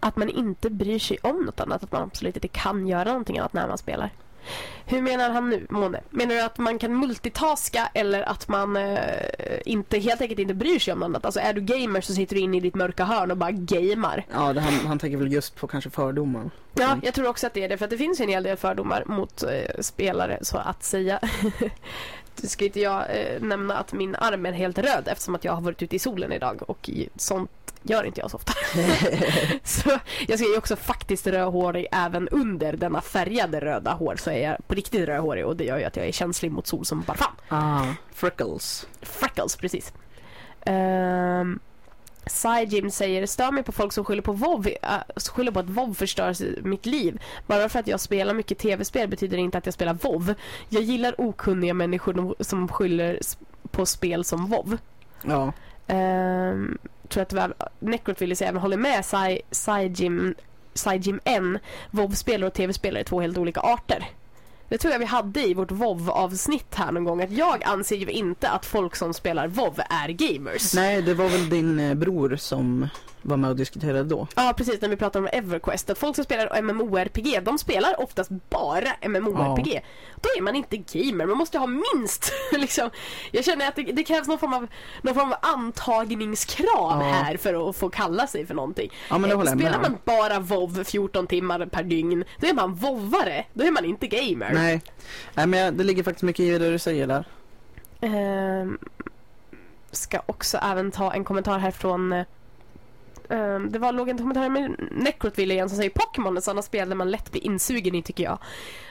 att man inte bryr sig om något annat, att man absolut inte kan göra någonting annat när man spelar. Hur menar han nu, Måne? Menar du att man kan multitaska eller att man eh, inte, helt enkelt inte bryr sig om något annat? Alltså är du gamer så sitter du inne i ditt mörka hörn och bara gamar. Ja, det, han, han tänker väl just på kanske fördomar. Ja, jag tror också att det är det. För att det finns ju en hel del fördomar mot eh, spelare, så att säga. Ska inte jag eh, nämna att min arm är helt röd eftersom att jag har varit ute i solen idag och sånt gör inte jag så ofta. så jag är ju också faktiskt rödhårig även under denna färgade röda hår så är jag på riktigt rödhårig och det gör ju att jag är känslig mot sol som bara fan. Ah, freckles. Freckles, precis. Um, Jim säger, stör mig på folk som skyller på WoW, äh, skyller på att WoW förstör mitt liv. Bara för att jag spelar mycket tv-spel betyder det inte att jag spelar WoW. Jag gillar okunniga människor som skyller på spel som WoW. Ja, Um, tror att var Necrot ville säga, men håller med Sai- Saijim, Saijim N. WoW-spelare och tv-spelare är två helt olika arter. Det tror jag vi hade i vårt Vov-avsnitt här någon gång. Att jag anser ju inte att folk som spelar Vov är gamers. nej det var väl din eh, bror som var med och diskuterade då. Ja, precis. När vi pratar om Everquest. Att folk som spelar MMORPG, de spelar oftast bara MMORPG. Då är man inte gamer. Man måste ha minst liksom. Jag känner att det, det krävs någon form av, någon form av antagningskrav Ja. här för att få kalla sig för någonting. Ja men det Eh, håller jag Spelar med om. man bara WoW 14 timmar per dygn, då är man vovvare. Då är man inte gamer. Nej, nej men jag- det ligger faktiskt mycket i det du säger där. Ehm, ska också även ta en kommentar här från ehm, det var, låg en kommentar med Necrotville igen som säger Pokémon är sådana spel där man lätt blir insugen i tycker jag.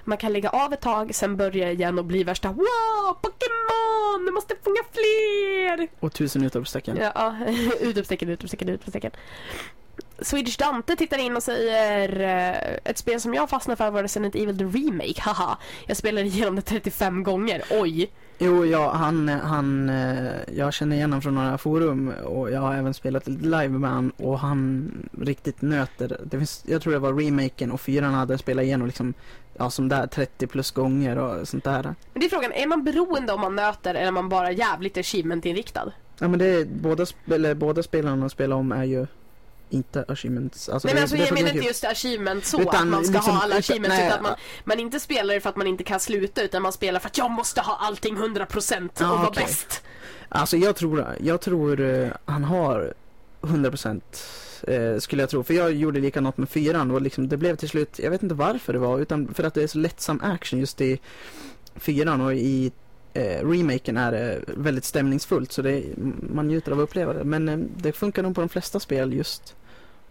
Man kan lägga av ett tag, sen börja igen och bli värsta Wow! Pokémon! Du måste fånga fler! Och tusen utropstecken. Ja, ja. utropstecken, utropstecken, utropstecken. Swedish Dante tittar in och säger eh, ett spel som jag fastnade för var Resident Evil The Remake, haha. Jag spelade igenom det 35 gånger, oj. Jo, ja, han, han, eh, jag känner igen honom från några forum och jag har även spelat lite live med han och han riktigt nöter. Det finns, jag tror det var remaken och fyran hade spelat igenom liksom, ja som där 30 plus gånger och sånt där. Men det är frågan, är man beroende om man nöter eller är man bara jävligt achievement-inriktad? Ja men det är, båda, eller, båda spelarna att spela om är ju inte achievements. Alltså, Nej men alltså jag menar inte just achievement så Utan att man ska liksom- ha alla utan- achievements nej, utan att man, man inte spelar för att man inte kan sluta utan man spelar för att jag måste ha allting 100% och Ja, vara okej. bäst. Alltså jag tror, jag tror eh, han har 100% eh, skulle jag tro. För jag gjorde likadant med fyran och liksom, det blev till slut, jag vet inte varför det var, utan för att det är så lättsam action just i fyran och i eh, remaken är väldigt stämningsfullt så det, man njuter av att uppleva det. Men eh, det funkar nog på de flesta spel just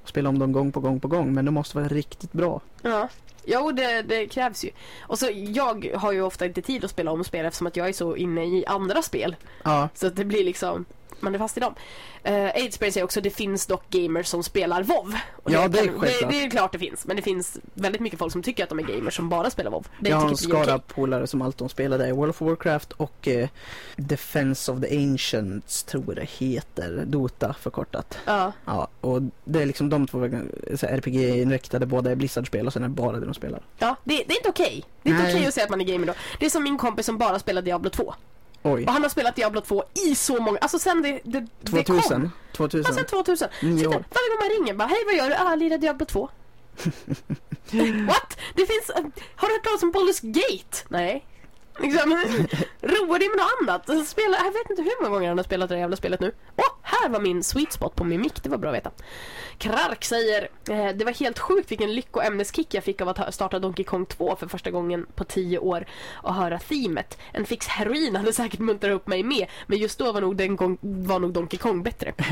att spela om dem gång på gång på gång men det måste vara riktigt bra. Ja. Jo, det, det krävs ju. Och så jag har ju ofta inte tid att spela om spel eftersom att jag är så inne i andra spel. Ja, Så att det blir liksom man är fast i dem. Uh, Aidsbury säger också det finns dock gamers som spelar WoW. Och Ja, det är kan- det, det är klart det finns. Men det finns väldigt mycket folk som tycker att de är gamers som bara spelar WoW. Det jag har en inte är skara okej. polare som alltid spelade World of Warcraft och eh, Defense of the Ancients tror jag det heter, Dota förkortat. Ja. Ja, och det är liksom de två här RPG-inriktade, båda är Blizzard-spel och sen är det bara det de spelar. Ja, det, det är inte okej. Det är inte Nej. okej att säga att man är gamer då. Det är som min kompis som bara spelar Diablo 2. Oj, Och han har spelat Diablo 2 i så många, alltså sen det, det, det kom. 2000? 2000? Ja, sen 2000. Nio Sitter, år. varje gång man ringer bara, hej vad gör du? Ah, lirar Diablo 2. What? Det finns, eh, har du hört talas om Baldur's Gate? Nej. Liksom, roa dig med något annat. Spela, jag vet inte hur många gånger han har spelat det där jävla spelet nu. Åh, här var min sweet spot på min mick, det var bra att veta. Krark säger, eh, det var helt sjukt vilken lyckoämneskick jag fick av att starta Donkey Kong 2 för första gången på tio år och höra themet. En fix heroin hade säkert muntrat upp mig med, men just då var nog, den gång, var nog Donkey Kong bättre.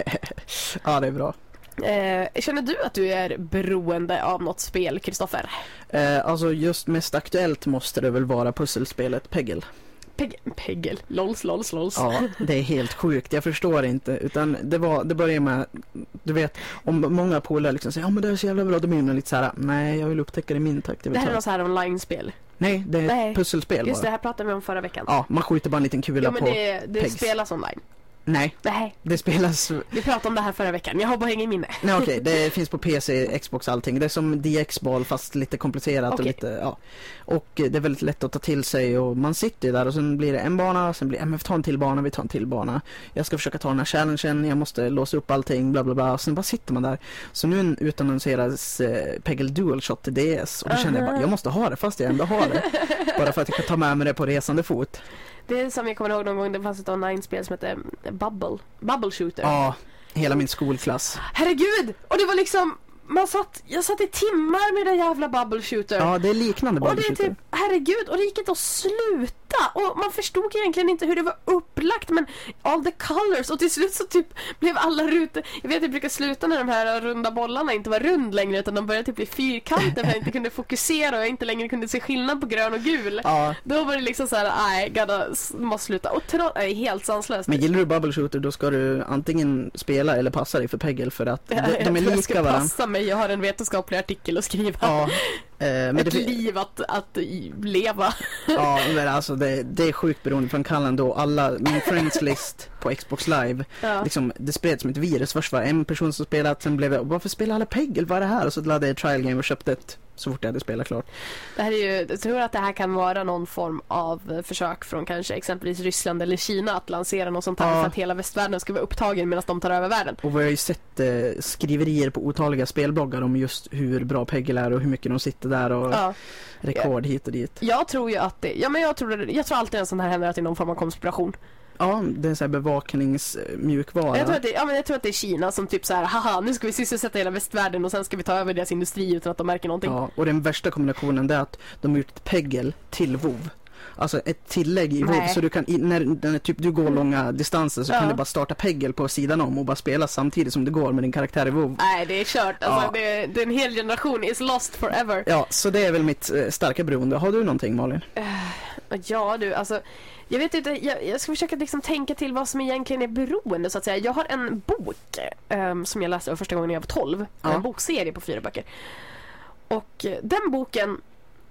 Ja, det är bra. Eh, känner du att du är beroende av något spel, Kristoffer? Eh, alltså just mest aktuellt måste det väl vara pusselspelet Peggle. Peg Peggel, lols, lols, lols. Ja, det är helt sjukt. Jag förstår inte. Utan det var, det började med, du vet, om många polare liksom säger ja men det är så jävla bra, då blir man lite så här, nej jag vill upptäcka det i min takt. Det här är något så här online-spel. Nej, det är Nej. ett pusselspel Just det, bara. här pratade vi om förra veckan. Ja, man skjuter bara en liten kula jo, men på. det, det pegs. spelas online. Nej, Nej, det spelas vi pratade om det här förra veckan. Jag har bara inget minne. Nej okej, det finns på PC, Xbox allting. Det är som DX-ball fast lite komplicerat och Okej. lite, ja. Och det är väldigt lätt att ta till sig och man sitter ju där och sen blir det en bana, sen blir det, men vi tar en till bana, vi tar en till bana. Jag ska försöka ta den här challengen, jag måste låsa upp allting, bla bla bla. Och sen bara sitter man där. Så nu utannonseras eh, Peggle DualShot till DS och då kände jag bara, jag måste ha det fast jag ändå har det. Bara för att jag kan ta med mig det på resande fot. Det är som jag kommer ihåg någon gång, det fanns ett online-spel som hette eh, Bubble. Bubble Shooter. Ja, hela min skolklass. Herregud! Och det var liksom, man satt, jag satt i timmar med den jävla Bubble Shooter. Ja, det är liknande Och det är bubble shooter. typ, herregud, och det gick inte att sluta! Och man förstod egentligen inte hur det var upplagt men all the colors och till slut så typ blev alla rutor, jag vet att det brukar sluta när de här runda bollarna inte var rund längre utan de började typ bli fyrkanter för jag inte kunde fokusera och jag inte längre kunde se skillnad på grön och gul. Ja, Då var det liksom såhär, nej, gotta, måste sluta. Och tro, nej, helt sanslöst. Men gillar du Bubble Shooter då ska du antingen spela eller passa dig för Peggle för att de, Jag de är tror jag lika ska varandra. passa mig, jag har en vetenskaplig artikel att skriva. Ja, men Ett det, liv att, att leva. ja, men alltså det, det är sjukt beroende från kallen då. Alla, min friends list på Xbox live, Ja. liksom, det spreds som ett virus. Först var det en person som spelat, sen blev jag, varför spelar alla Peggle? Vad är det här? Och så laddade jag trial game och köpte ett så fort jag hade spelat klart. Det här är ju, jag tror att det här kan vara någon form av eh, försök från kanske exempelvis Ryssland eller Kina att lansera något sånt här Ja. för att hela västvärlden ska vara upptagen medan de tar över världen. Och vi har ju sett eh, skriverier på otaliga spelbloggar om just hur bra Peggle är och hur mycket de sitter där och Ja. rekord hit och dit. Jag tror ju att det, ja men jag tror, jag tror alltid en sån här händer att det är någon form av konspiration. Ja, det är en här bevakningsmjukvara. Jag tror, att det, ja, men jag tror att det är Kina som typ så här, haha nu ska vi sysselsätta hela västvärlden och sen ska vi ta över deras industri utan att de märker någonting. Ja, och den värsta kombinationen är att de har gjort ett Peggle till WoW. Alltså ett tillägg i WoW så du kan, när, när typ du går långa distanser så Ja. kan du bara starta Peggle på sidan om och bara spela samtidigt som du går med din karaktär i WoW. Nej det är kört, alltså Ja. det, det är en hel generation is lost forever. Ja, så det är väl mitt eh, starka beroende. Har du någonting Malin? Ja du, alltså jag vet inte, jag, jag ska försöka liksom tänka till vad som egentligen är beroende så att säga. Jag har en bok ehm, som jag läste för första gången när jag var 12. Ja. En bokserie på fyra böcker. Och eh, den boken,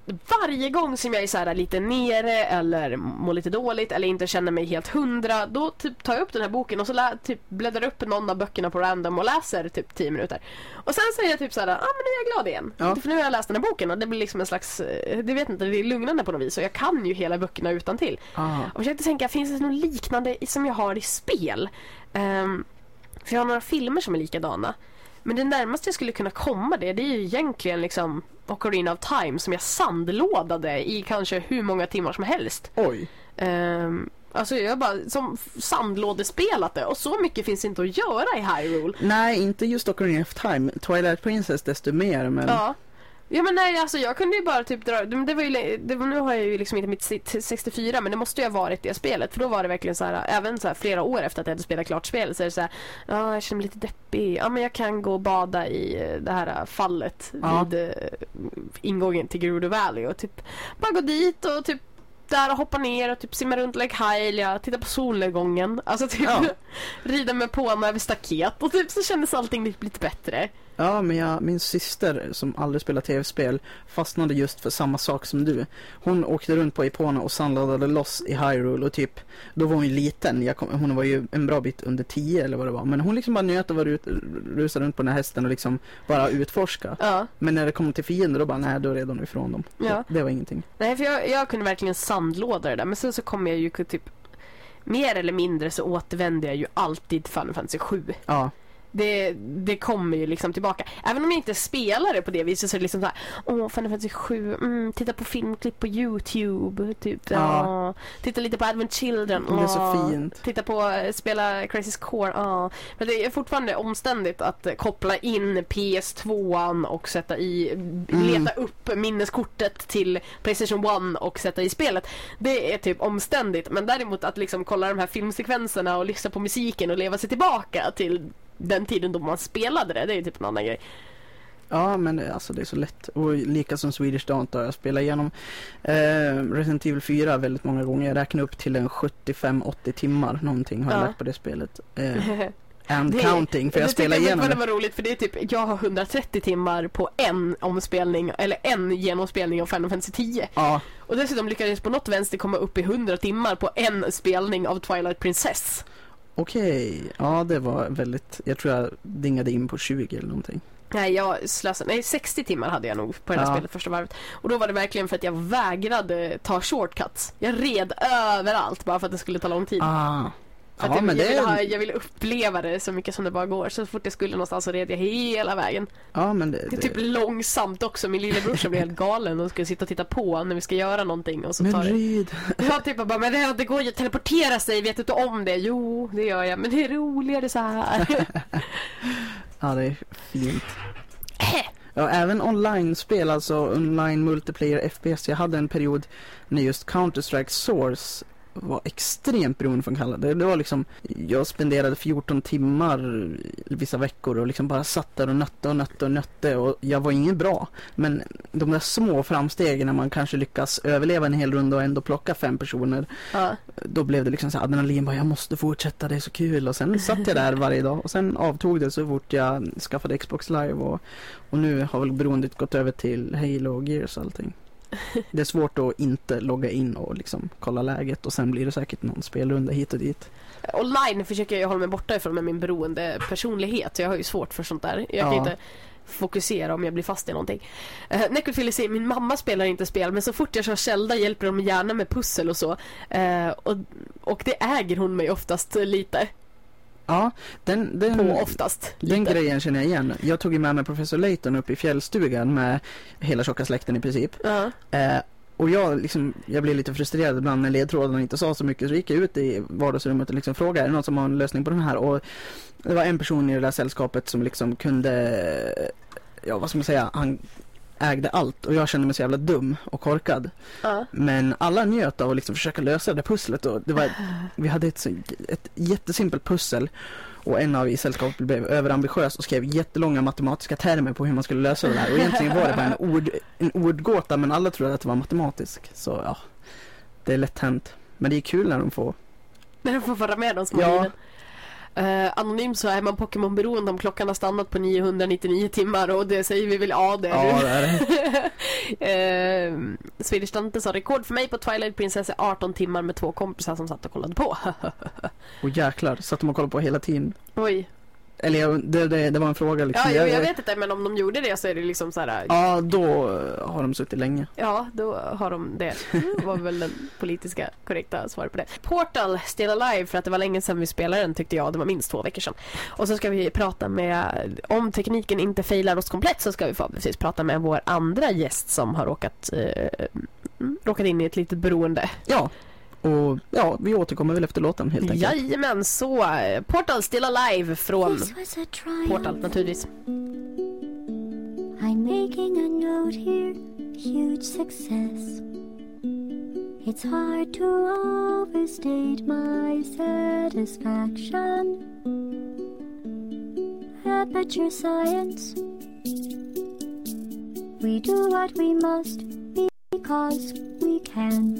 varje gång som jag är så här lite nere eller mår lite dåligt eller inte känner mig helt hundra, då typ tar jag upp den här boken och så lä- typ bläddrar upp någon av böckerna på random och läser typ 10 minuter. Och sen säger jag typ så här, ah, men nu är jag glad igen. Ja. För nu har jag läst den här boken och det blir liksom en slags, eh, det vet inte, det är lugnande på något vis och jag kan ju hela böckerna utan till. Ah. Och jag försökte tänka, finns det något liknande som jag har i spel? Ehm, för jag har några filmer som är likadana. Men det närmaste jag skulle kunna komma det, det är ju egentligen liksom Ocarina of Time som jag sandlådade i kanske hur många timmar som helst. Oj. Um, alltså jag har bara som sandlådespelat det och så mycket finns inte att göra i Hyrule. Nej, inte just Ocarina of Time. Twilight Princess desto mer men... Ja. Ja men nej alltså jag kunde ju bara typ dra, det var ju, det var, nu har jag ju liksom inte mitt sitt 64 men det måste ju ha varit det spelet för då var det verkligen så här även så här flera år efter att jag hade spelat klart spelet så är det så här, ja jag känner mig lite deppig, ja men jag kan gå och bada i eh, det här eh, fallet Ja. vid eh, ingången till Gerudo Valley och typ bara gå dit och typ där och hoppa ner och typ simma runt Lake Hylia, titta på solnedgången. Alltså typ Ja. rida med påma över staket och typ så kändes allting lite, lite bättre. Ja, men jag, min syster som aldrig spelar tv-spel fastnade just för samma sak som du. Hon åkte runt på Epona och sandlade loss i Hyrule och typ, då var hon ju liten. Kom, hon var ju en bra bit under 10 eller vad det var. Men hon liksom bara njöt av att ut, rusa runt på den här hästen och liksom bara utforska. Ja. Men när det kom till fiender då bara, nej då red hon ifrån dem. Ja. Det var ingenting. Nej för jag, jag kunde verkligen sandlåda det där men sen så kom jag ju typ mer eller mindre så återvände jag ju alltid till Final Fantasy 7. Ja, Det, det kommer ju liksom tillbaka. Även om jag inte spelar det på det viset så är det liksom så här, åh Final Fantasy 7, mm, titta på filmklipp på Youtube, typ. Ja. Ja. Titta lite på Advent Children, det är så åh. fint. Titta på, eh, spela Crisis Core, ja. Men det är fortfarande omständigt att eh, koppla in PS2 och sätta i, Mm. leta upp minneskortet till Playstation 1 och sätta i spelet. Det är typ omständigt, men däremot att liksom kolla de här filmsekvenserna och lyssna på musiken och leva sig tillbaka till den tiden då man spelade det, det är ju typ en annan grej. Ja, men det, alltså det är så lätt. Och lika som Swedish Daunt har jag spelat igenom eh, Resident Evil 4 väldigt många gånger. Jag räknar upp till en 75-80 timmar någonting har jag Ja. lagt på det spelet. Eh, and Det- counting, för jag det spelar igenom fortfarande det. var roligt för det är typ, jag har 130 timmar på en omspelning, eller en genomspelning av Final Fantasy 10. Ja, Och dessutom lyckades jag på något vänster komma upp i 100 timmar på en spelning av Twilight Princess. Okej. Ja, det var väldigt, jag tror jag dingade in på 20 eller någonting. Nej, jag slösade, nej 60 timmar hade jag nog på det här Ja. spelet första varvet. Och då var det verkligen för att jag vägrade ta shortcuts. Jag red överallt bara för att det skulle ta lång tid. Ah. För jag, men jag, det ville ha, jag ville uppleva det så mycket som det bara går. Så fort jag skulle någonstans så red jag hela vägen. ja, men det, Det typ långsamt också. Min lillebrorsa blir helt galen och ska sitta och titta på när vi ska göra någonting. Och så tar Men det... Ryd. Jag typ bara, men det, det går ju att teleportera sig, vet du inte om det? Jo, det gör jag, men det är roligare så här. Ja, det är fint. Ja, även online-spel, alltså online multiplayer FPS. Jag hade en period när just Counter-Strike Source var extremt beroendeframkallande. Det var liksom, jag spenderade 14 timmar vissa veckor och liksom bara satt där och nötte och nötte och nötte och jag var ingen bra. Men de där små framstegen när man kanske lyckas överleva en hel runda och ändå plocka fem personer, Ja. då blev det liksom så adrenalin, bara jag måste fortsätta, det är så kul. Och sen satt jag där varje dag och sen avtog det så fort jag skaffade Xbox Live och, och nu har väl beroendet gått över till Halo och Gears och allting. Det är svårt att inte logga in och liksom kolla läget och sen blir det säkert någon spelrunda hit och dit. Online försöker jag hålla mig borta ifrån med min beroende personlighet. Jag har ju svårt för sånt där. Jag kan Ja. inte fokusera om jag blir fast i någonting. Uh, Necrophilia säger min mamma spelar inte spel men så fort jag kör Zelda hjälper de gärna med pussel och så. Eh, och, och det äger hon mig oftast lite Ja, den, den, på oftast. den lite. grejen känner jag igen. Jag tog ju med mig professor Layton upp i fjällstugan med hela tjocka släkten i princip. Ja. Eh, och jag, liksom, jag blev lite frustrerad ibland när ledtrådarna inte sa så mycket så gick jag ut i vardagsrummet och liksom frågade är det någon som har en lösning på den här och det var en person i det där sällskapet som liksom kunde, ja vad ska man säga, han ägde allt och jag kände mig så jävla dum och korkad. Ja. Men alla njöt av att liksom försöka lösa det pusslet och det var, vi hade ett, ett jättesimpelt pussel och en av i sällskapet blev överambitiös och skrev jättelånga matematiska termer på hur man skulle lösa det där och egentligen var det bara en, ord, en ordgåta men alla trodde att det var matematisk så ja, det är lätt hänt. Men det är kul när de får, När de får vara med de små Ja. liven. Uh, anonym så är man Pokémon-beroende om klockan har stannat på 999 timmar och det säger vi väl ja det är ja du. det är det. uh, Swedish Dante sa rekord för mig på Twilight Princess är 18 timmar med två kompisar som satt och kollade på. Och jäklar, satt de och kollade på hela tiden. Oj. Eller jag, det, det, det var en fråga liksom. Ja, jo, jag vet inte men om de gjorde det så är det liksom så här. Ja, då har de suttit länge. Ja, då har de det. Det var väl den politiska korrekta svaret på det. Portal, Still Alive, för att det var länge sedan vi spelade den tyckte jag. Det var minst två veckor sedan. Och så ska vi prata med, om tekniken inte failar oss komplett så ska vi förhoppningsvis prata med vår andra gäst som har råkat, eh, råkat in i ett litet beroende. Ja, och ja, vi återkommer väl efter låten helt enkelt. Jajamän, så eh, Portal, Still Alive från This was a triumph. Portal naturligtvis. I'm making a note here, huge success. It's hard to overstate my satisfaction. Aperture science. We do what we must because we can.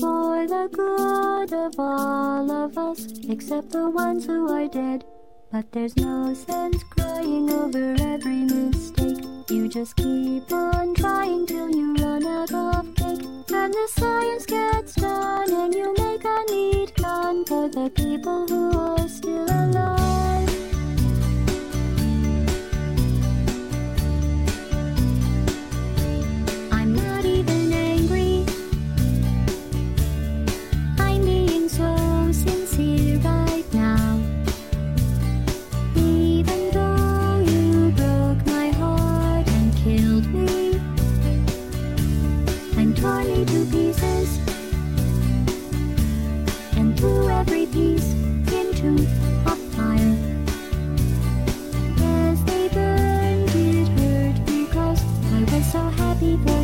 For the good of all of us, except the ones who are dead. But there's no sense crying over every mistake. You just keep on trying till you run out of cake. And the science gets done, and you make a neat gun for the people who are still alive. people.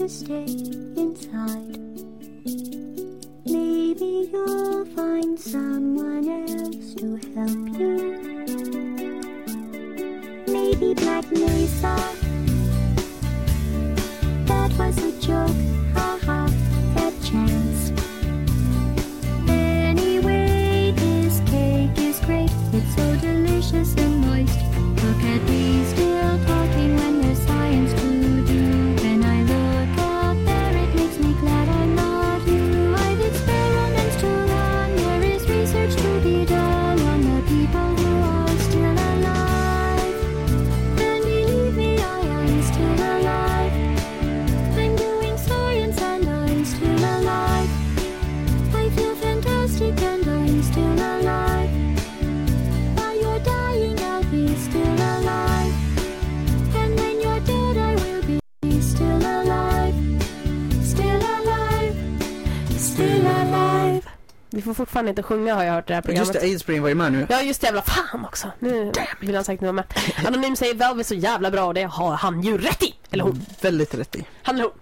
To stay inside. Maybe you'll find someone else to help you. Maybe Black Mesa. That was a joke, Fortfarande inte sjunga har jag hört i det här programmet. Just det, Aidspring var ju med nu. Ja just det, jävla fan också. Nu vill han säkert vara med. Anonym säger Valve är så jävla bra och det har han ju rätt i. Eller hon. Väldigt rätt i. Han eller hon.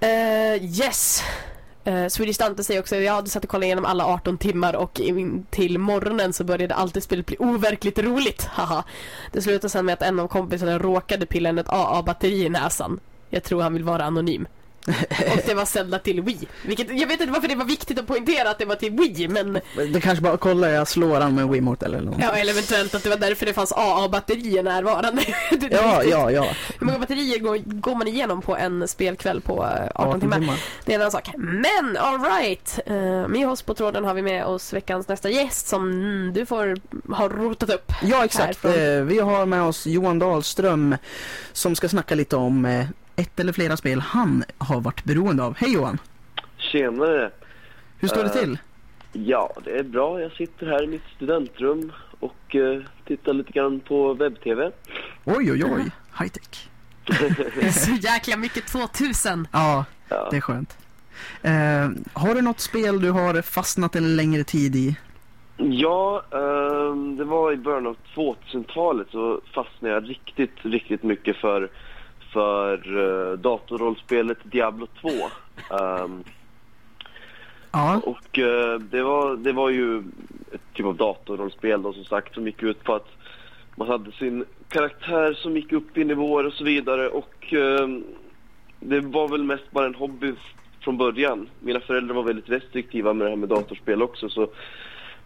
Eh, yes. Uh, Swedish Dante säger också jag hade satt och kollat igenom alla 18 timmar och in till morgonen så började alltid spelet bli overkligt roligt. Haha. Det slutade sen med att en av kompisarna råkade pilla in ett AA-batteri i näsan. Jag tror han vill vara anonym. och det var Zelda till Wii. Vilket, jag vet inte varför det var viktigt att poängtera att det var till Wii men Det kanske bara, kolla jag slår han med Wiimote eller något. ja, eller eventuellt att det var därför det fanns AA-batterier närvarande. Ja, ja, ja. Hur många batterier går, går man igenom på en spelkväll på eh, 18, timmar? Det är en annan sak. Men alright! Uh, med oss på tråden har vi med oss veckans nästa gäst som mm, du får ha rotat upp. Ja, exakt. Härifrån. Eh, Vi har med oss Johan Dahlström som ska snacka lite om eh, ett eller flera spel han har varit beroende av. Hej Johan! Tjenare! Hur står det Eh, till? Ja, det är bra. Jag sitter här i mitt studentrum och eh, tittar lite grann på webb-tv. Oj, oj, oj. High tech. Så jäkla mycket 2000. Ja, Ja. det är skönt. Eh, har du något spel du har fastnat en längre tid i? Ja, ehm, det var i början av 2000-talet så fastnade jag riktigt, riktigt mycket för, för uh, datorrollspelet Diablo 2. Ehm, Ja, Och eh, det, var, det var ju ett typ av datorrollspel då som sagt som gick ut på att man hade sin karaktär som gick upp i nivåer och så vidare och eh, det var väl mest bara en hobby från början. Mina föräldrar var väldigt restriktiva med det här med datorspel också så,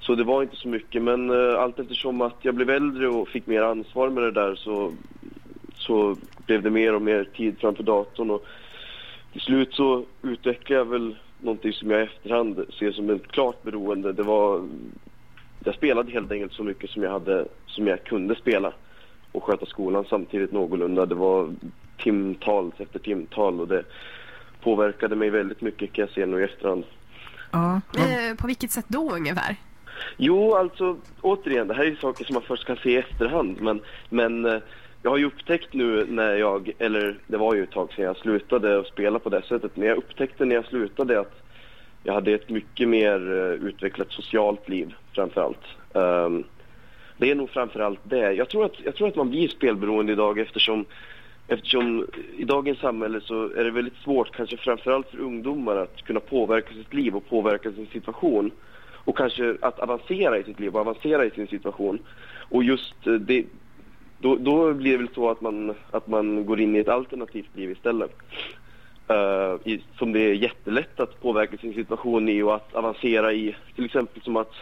så det var inte så mycket men eh, allt eftersom att jag blev äldre och fick mer ansvar med det där så, så blev det mer och mer tid framför datorn och till slut så utvecklade jag väl någonting som jag i efterhand ser som ett klart beroende. Det var, jag spelade helt enkelt så mycket som jag, hade, som jag kunde spela och sköta skolan samtidigt någorlunda. Det var timtal efter timtal och det påverkade mig väldigt mycket kan jag se nu i efterhand. ja. Eh, på vilket sätt då ungefär? Jo, alltså återigen, det här är saker som man först kan se i efterhand. Men, men eh, jag har ju upptäckt nu när jag, eller det var ju ett tag sedan jag slutade att spela på det sättet. Men jag upptäckte när jag slutade att Jag hade ett mycket mer eh, utvecklat socialt liv framför allt. Ehm, det är nog framför allt det. Jag tror, att, jag tror att man blir spelberoende idag eftersom, eftersom i dagens samhälle så är det väldigt svårt, kanske framförallt för ungdomar, att kunna påverka sitt liv och påverka sin situation. Och kanske att avancera i sitt liv och avancera i sin situation. Och just eh, det, då, då blir det väl så att man, att man går in i ett alternativt liv istället. Uh, i, som det är jättelätt att påverka sin situation i och att avancera i. Till exempel som att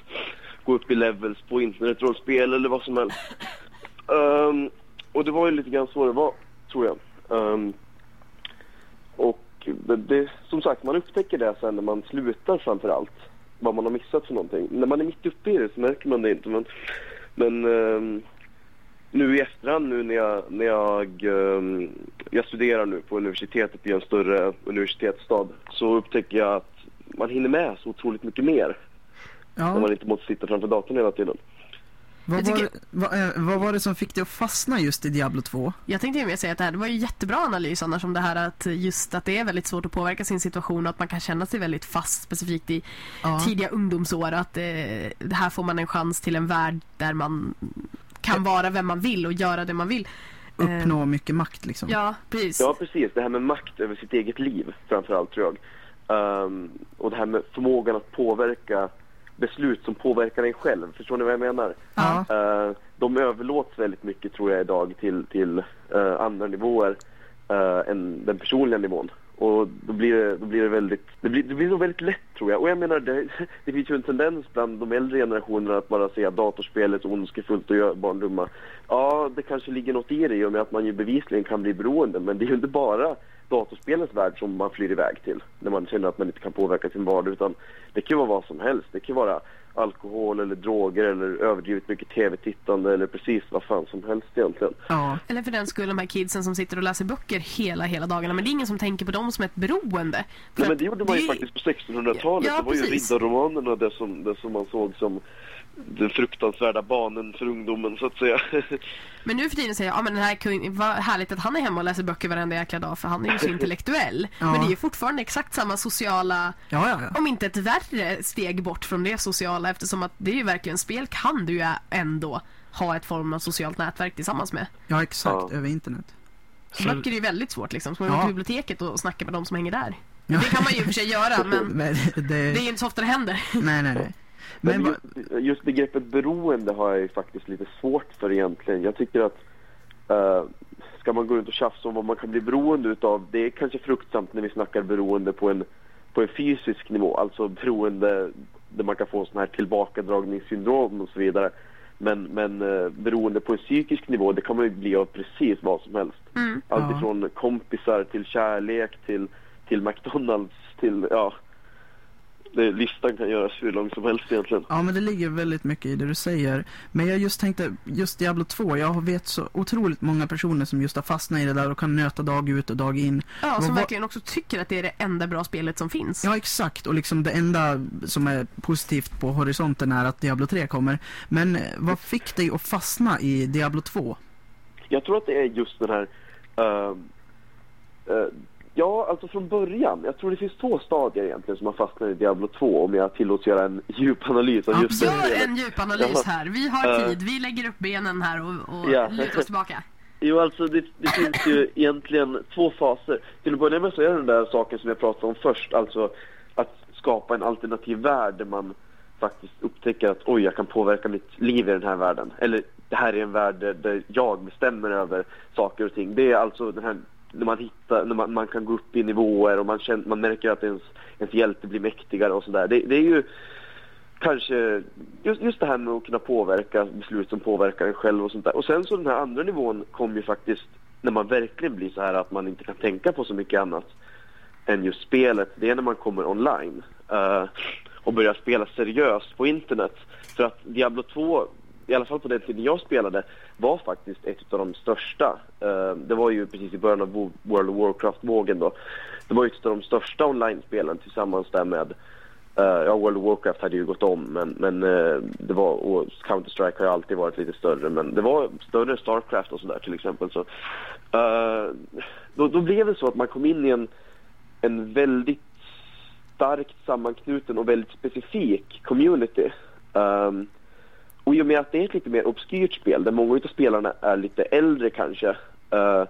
gå upp i levels på internetrollspel eller vad som helst. Um, och det var ju lite grann så det var, tror jag. Um, och det, det, som sagt, man upptäcker det sen när man slutar framför allt. Vad man har missat för någonting. När man är mitt uppe i det så märker man det inte. Men, men um, nu i efterhand nu när jag, när jag, ehm, jag studerar nu på universitetet i en större universitetsstad så upptäcker jag att man hinner med så otroligt mycket mer när Ja, man inte måste sitta framför datorn hela tiden. vad, var, tycker- det- vad, eh, vad var det som fick dig att fastna just i Diablo 2? Jag tänkte ju mer säga att det här det var ju jättebra analys annars om det här att just att det är väldigt svårt att påverka sin situation och att man kan känna sig väldigt fast specifikt i Ja. tidiga ungdomsår att eh, det här får man en chans till en värld där man kan vara vem man vill och göra det man vill. Eh, Uppnå mycket makt liksom. Ja, precis. Ja, precis. Det här med makt över sitt eget liv framförallt tror jag. Ehm, och det här med förmågan att påverka beslut som påverkar en själv. Förstår ni vad jag menar? Ja. Eh, de överlåts väldigt mycket tror jag idag till, till eh, andra nivåer eh, än den personliga nivån. Och då blir det, då blir det väldigt, det blir, det blir nog väldigt lätt tror jag. Och jag menar det, det finns ju en tendens bland de äldre generationerna att bara säga datorspelet datorspel är så ondskefullt och gör barn dumma. Ja, det kanske ligger något i det i och med att man ju bevisligen kan bli beroende. Men det är ju inte bara datorspelens värld som man flyr iväg till när man känner att man inte kan påverka sin vardag utan det kan ju vara vad som helst. Det kan vara alkohol eller droger eller överdrivet mycket tv-tittande eller precis vad fan som helst egentligen. Ja. Eller för den skull de här kidsen som sitter och läser böcker hela, hela dagarna. Men det är ingen som tänker på dem som ett beroende. För Nej, men det gjorde man ju faktiskt på 1600-talet. Ja, det var ju riddarromanerna det som, det som man såg som den fruktansvärda banen för ungdomen så att säga. Men nu för tiden säger jag, ja men den här kungen, vad härligt att han är hemma och läser böcker varenda jäkla dag för han är ju så intellektuell. Ja. Men det är ju fortfarande exakt samma sociala, Ja, ja, ja. om inte ett värre steg bort från det sociala eftersom att det är ju verkligen spel kan du ju ändå ha ett form av socialt nätverk tillsammans med. Ja, exakt. Ja. Över internet. Så- Böcker är ju väldigt svåt liksom, som att gå Ja. till biblioteket och snacka med de som hänger där. Ja. Det kan man ju i och för sig göra men Men det... det är ju inte så ofta det händer. Nej, nej, nej. Men just, just begreppet beroende har jag ju faktiskt lite svårt för egentligen. Jag tycker att eh, ska man gå runt och tjafsa om vad man kan bli beroende utav, det är kanske fruktsamt när vi snackar beroende på en, på en fysisk nivå, alltså beroende där man kan få sån här tillbakadragningssyndrom och så vidare. Men, men eh, beroende på en psykisk nivå, det kan man ju bli av precis vad som helst. Mm. Allt ifrån kompisar till kärlek till, till McDonalds till, ja, det, listan kan göras hur lång som helst egentligen. Ja, men det ligger väldigt mycket i det du säger. Men jag just tänkte, just Diablo 2, jag vet så otroligt många personer som just har fastnat i det där och kan nöta dag ut och dag in. Ja, som var- verkligen också tycker att det är det enda bra spelet som finns. Ja, exakt. Och liksom det enda som är positivt på horisonten är att Diablo 3 kommer. Men eh, vad fick dig att fastna i Diablo 2? Jag tror att det är just den här... ehm, eh, ja, alltså från början. Jag tror det finns två stadier egentligen som har fastnat i Diablo 2 om jag tillåts göra en djupanalys av just Gör en djupanalys här. Vi har tid. Vi lägger upp benen här och, och Ja. lutar oss tillbaka. Jo, alltså det, det finns ju egentligen två faser. Till att börja med så är det den där saken som jag pratade om först, alltså att skapa en alternativ värld där man faktiskt upptäcker att oj, jag kan påverka mitt liv i den här världen. Eller det här är en värld där jag bestämmer över saker och ting. Det är alltså den här när man hittar, när man, man kan gå upp i nivåer och man, känner, man märker att ens, ens hjälte blir mäktigare och sådär. Det, det är ju kanske just, just det här med att kunna påverka beslut som påverkar en själv och sånt där. Och sen så den här andra nivån kom ju faktiskt när man verkligen blir så här att man inte kan tänka på så mycket annat än just spelet. Det är när man kommer online uh, och börjar spela seriöst på internet. För att Diablo 2, i alla fall på den tiden jag spelade, var faktiskt ett av de största. Eh, det var ju precis i början av World of Warcraft-vågen då. Det var ju ett av de största online-spelen tillsammans där med eh, ja, World of Warcraft hade ju gått om, men, men eh, det var, och Counter-Strike har ju alltid varit lite större, men det var större än Starcraft och sådär till exempel. Så, då, då blev det så att man kom in i en, en väldigt starkt sammanknuten och väldigt specifik community. Um, och i och med att det är ett lite mer obskyrt spel där många av spelarna är lite äldre kanske, uh,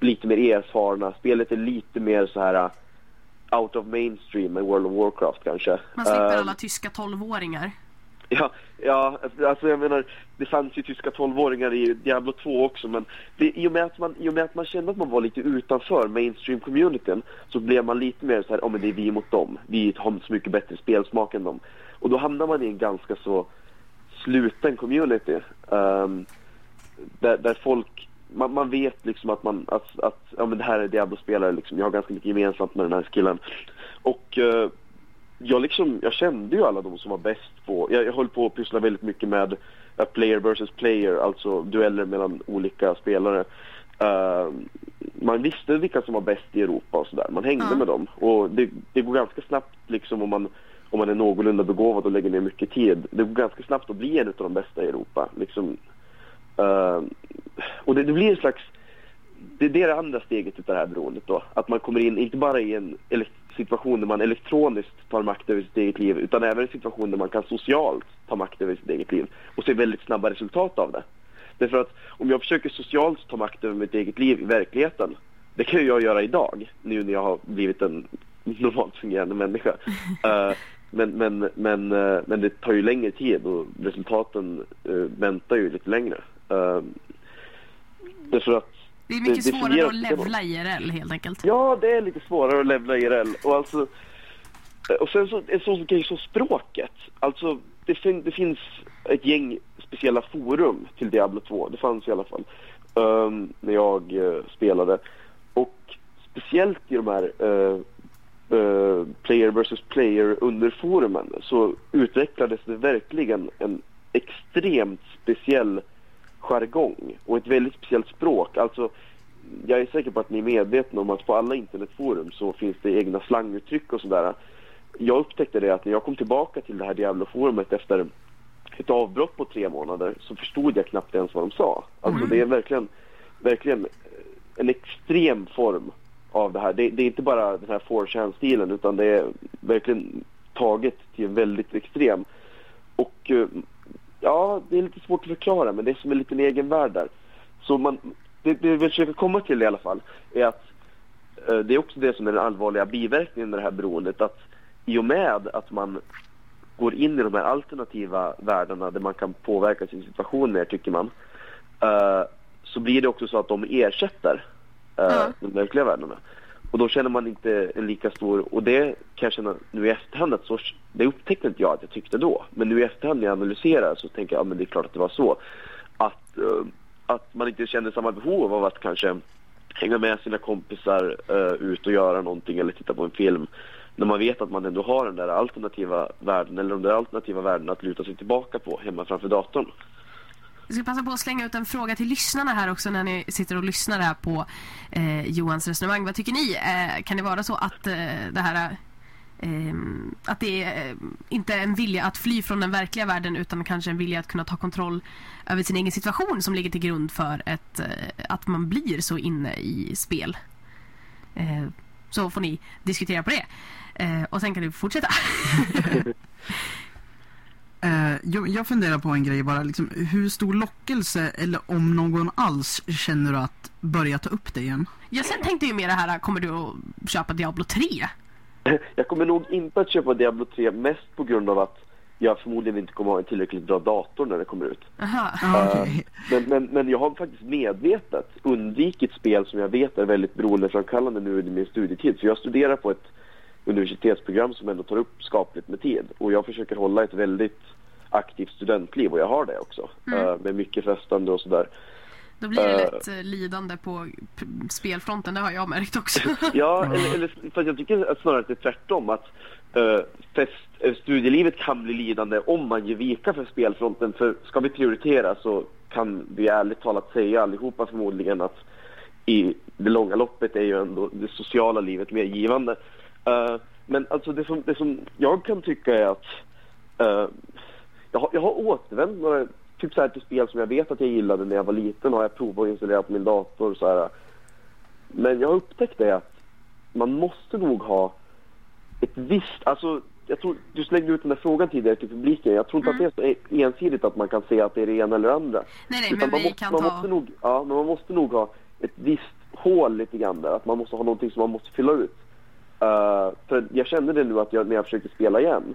lite mer erfarna, spelet är lite mer så här uh, out of mainstream än World of Warcraft kanske. Man slipper Um, alla tyska 12-åringar. Ja, ja, alltså jag menar, det fanns ju tyska 12-åringar i Diablo 2 också, men det, i, och med att man, i och med att man kände att man var lite utanför mainstream-communityn så blev man lite mer så här, ja men det är vi mot dem, vi har så mycket bättre spelsmak än dem. Och då hamnar man i en ganska så sluten community, ehm, där, där folk, man, man vet liksom att man, att, att ja men det här är Diablo-spelare liksom, jag har ganska mycket gemensamt med den här killen. Och eh, jag, liksom, jag kände ju alla de som var bäst på... Jag, jag höll på att pyssla väldigt mycket med uh, player versus player, alltså dueller mellan olika spelare. Uh, man visste vilka som var bäst i Europa och sådär. Man hängde Ja. med dem. Och det, det går ganska snabbt liksom om man, om man är någorlunda begåvad och lägger ner mycket tid. Det går ganska snabbt att bli en av de bästa i Europa. Liksom, uh, och det, det blir en slags det, det är det andra steget utav det här beroendet då. Att man kommer in, inte bara i en situation där man elektroniskt tar makt över sitt eget liv, utan även en situation där man kan socialt ta makt över sitt eget liv och se väldigt snabba resultat av det. Därför att om jag försöker socialt ta makt över mitt eget liv i verkligheten, det kan ju jag göra idag, nu när jag har blivit en normalt fungerande människa. Eh, men, men, men, eh, men det tar ju längre tid och resultaten uh, väntar ju lite längre. Uh, därför att Det är mycket det- det svårare att så. levla IRL helt enkelt. Ja, det är lite svårare att levla IRL. Och, alltså, och sen så, en sån grej som språket. Alltså, det, fin, det finns ett gäng speciella forum till Diablo 2. Det fanns i alla fall. ehm, när jag eh, spelade. Och speciellt i de här eh, eh, player versus player underforumen så utvecklades det verkligen en extremt speciell jargong och ett väldigt speciellt språk. Alltså, jag är säker på att ni är medvetna om att på alla internetforum så finns det egna slanguttryck och sådär. Jag upptäckte det att när jag kom tillbaka till det här Diablo-forumet efter ett avbrott på tre månader så förstod jag knappt ens vad de sa. Alltså det är verkligen, verkligen en extrem form av det här. Det, det är inte bara den här 4chan-stilen utan det är verkligen taget till en väldigt extrem. Och eh, ja, det är lite svårt att förklara men det är som en liten egen värld där. Så man, det, det vi försöker komma till i alla fall är att eh, det är också det som är den allvarliga biverkningen med det här beroendet att i och med att man går in i de här alternativa världarna där man kan påverka sin situation mer tycker man eh, så blir det också så att de ersätter Ja. de verkliga världarna. Och då känner man inte en lika stor, och det kan jag känna nu i efterhand att så, det upptäckte inte jag att jag tyckte då. Men nu i efterhand när jag analyserar så tänker jag, ja men det är klart att det var så. Att, eh, att man inte kände samma behov av att kanske hänga med sina kompisar eh, ut och göra någonting eller titta på en film. När man vet att man ändå har den där alternativa världen eller de där alternativa värdena att luta sig tillbaka på hemma framför datorn. Jag ska passa på att slänga ut en fråga till lyssnarna här också när ni sitter och lyssnar här på eh, Johans resonemang. Vad tycker ni? Eh, kan det vara så att eh, det här eh, att det är eh, inte en vilja att fly från den verkliga världen utan kanske en vilja att kunna ta kontroll över sin egen situation som ligger till grund för ett, eh, att man blir så inne i spel. Så får ni diskutera på det. Och sen kan du fortsätta. Eh, jag, jag funderar på en grej bara, liksom, hur stor lockelse, eller om någon alls, känner du att börja ta upp det igen? Jag sen tänkte ju mer det här, kommer du att köpa Diablo 3? Jag kommer nog inte att köpa Diablo 3 mest på grund av att jag förmodligen inte kommer att ha en tillräckligt bra dator när det kommer ut. Aha. Ah, Eh, okej. Men, men, men jag har faktiskt medvetet undvikit spel som jag vet är väldigt beroendeframkallande nu under min studietid. Så jag studerar på ett universitetsprogram som ändå tar upp skapligt med tid. Och jag försöker hålla ett väldigt aktivt studentliv och jag har det också. Mm. Eh, med mycket festande och sådär. Då blir det Eh. lätt eh, lidande på spelfronten, det har jag märkt också. Ja, eller, eller för jag tycker att snarare att det är tvärtom. Att eh, fest, studielivet kan bli lidande om man ger vika för spelfronten. För ska vi prioritera så kan vi ärligt talat säga allihopa förmodligen att i det långa loppet är ju ändå det sociala livet mer givande. Eh, men alltså det som, det som jag kan tycka är att eh, jag, har, jag har återvänt några, typ så här till spel som jag vet att jag gillade när jag var liten har jag provat att installera på min dator. Så här. Men jag har upptäckt det att man måste nog ha ett visst, alltså jag tror, du slängde ut den där frågan tidigare till publiken. Jag tror inte Mm. att det är så ensidigt att man kan säga att det är det ena eller det andra. Nej, nej, Utan men man vi måste, kan man ta... måste nog, ja, men man måste nog ha ett visst hål lite grann där. Att man måste ha någonting som man måste fylla ut. Eh, för jag kände det nu att jag, när jag försökte spela igen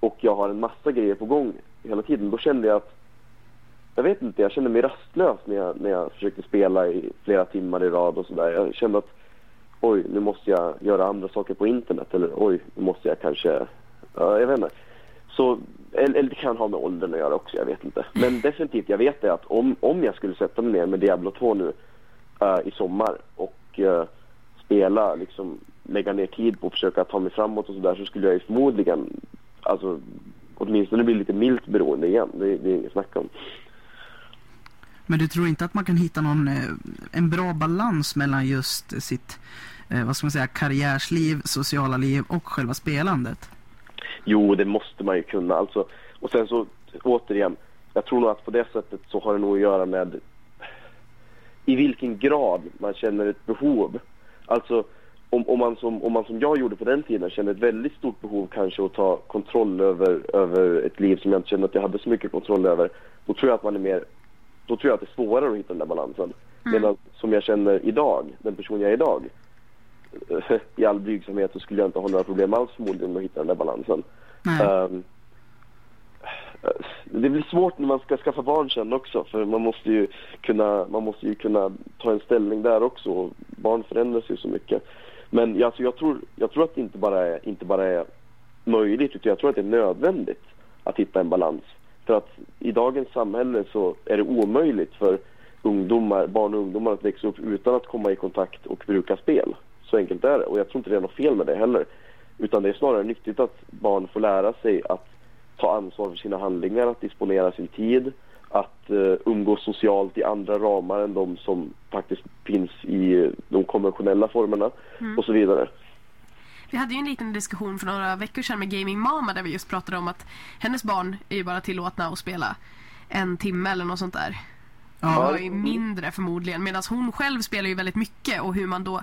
och jag har en massa grejer på gång hela tiden. Då kände jag att jag vet inte, jag kände mig rastlös när jag, när jag försökte spela i flera timmar i rad och sådär. Jag kände att oj, nu måste jag göra andra saker på internet eller oj, nu måste jag kanske, ja, jag vet inte. Så, eller, eller det kan ha med åldern att göra också, jag vet inte. Men definitivt, jag vet det att om, om jag skulle sätta mig ner med Diablo 2 nu eh, i sommar och eh, spela, liksom lägga ner tid på att försöka ta mig framåt och sådär så skulle jag ju förmodligen, alltså åtminstone bli lite milt beroende igen. Det, det är inget snack om. Men du tror inte att man kan hitta någon, eh, en bra balans mellan just sitt, eh, vad ska man säga, karriärsliv, sociala liv och själva spelandet? Jo, det måste man ju kunna. Alltså, och sen så återigen, jag tror nog att på det sättet så har det nog att göra med i vilken grad man känner ett behov. Alltså om, om, man som, om man som jag gjorde på den tiden kände ett väldigt stort behov kanske att ta kontroll över, över ett liv som jag inte kände att jag hade så mycket kontroll över. Då tror jag att man är mer, då tror jag att det är svårare att hitta den där balansen. Medan som jag känner idag, den person jag är idag, i all blygsamhet så skulle jag inte ha några problem alls förmodligen med att hitta den där balansen. Ehm, det blir svårt när man ska skaffa barn sen också för man måste ju kunna, man måste ju kunna ta en ställning där också. och Barn förändras ju så mycket. Men alltså, jag, tror, jag tror att det inte bara, är, inte bara är möjligt utan jag tror att det är nödvändigt att hitta en balans. För att i dagens samhälle så är det omöjligt för ungdomar, barn och ungdomar att växa upp utan att komma i kontakt och bruka spel. Så enkelt är det. Och jag tror inte det är något fel med det heller. Utan det är snarare nyttigt att barn får lära sig att ta ansvar för sina handlingar, att disponera sin tid, att uh, umgås socialt i andra ramar än de som faktiskt finns i eh, de konventionella formerna och så vidare. Vi hade ju en liten diskussion för några veckor sedan med Gaming Mama där vi just pratade om att hennes barn är ju bara tillåtna att spela en timme eller något sånt där. Ja, Ja, är mindre förmodligen. Medan hon själv spelar ju väldigt mycket och hur man då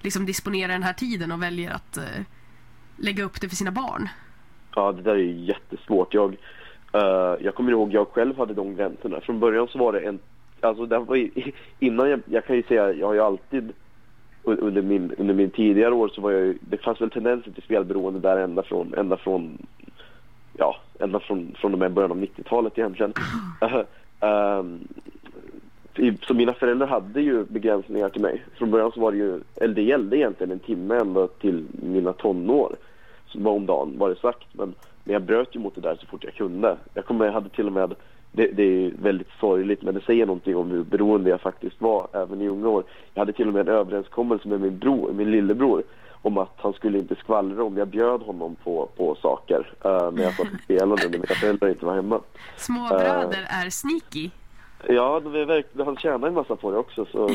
liksom disponerar den här tiden och väljer att eh, lägga upp det för sina barn. Ja, det där är ju jättesvårt. Jag, eh, jag kommer ihåg, jag själv hade de gränserna. Från början så var det en, alltså det var innan jag, jag kan ju säga, jag har ju alltid under min, under min tidigare år så var jag ju, det fanns väl tendenser till spelberoende där ända från, ända från, ja, ända från, från och med början av 90-talet egentligen. Ehm, i- så mina föräldrar hade ju begränsningar till mig. Från början så var det ju, eller det gällde egentligen en timme ända till mina tonår. Så var om dagen var det sagt. Men, men jag bröt ju mot det där så fort jag kunde. Jag kommer, jag hade till och med, det, det är väldigt sorgligt men det säger någonting om hur beroende jag faktiskt var även i unga år. Jag hade till och med en överenskommelse med min bror, min lillebror om att han skulle inte skvallra om jag bjöd honom på, på saker uh, när jag satt och spelade när mina föräldrar inte var hemma. Små bröder är sneaky. Ja, de är han tjänar en massa på det också så...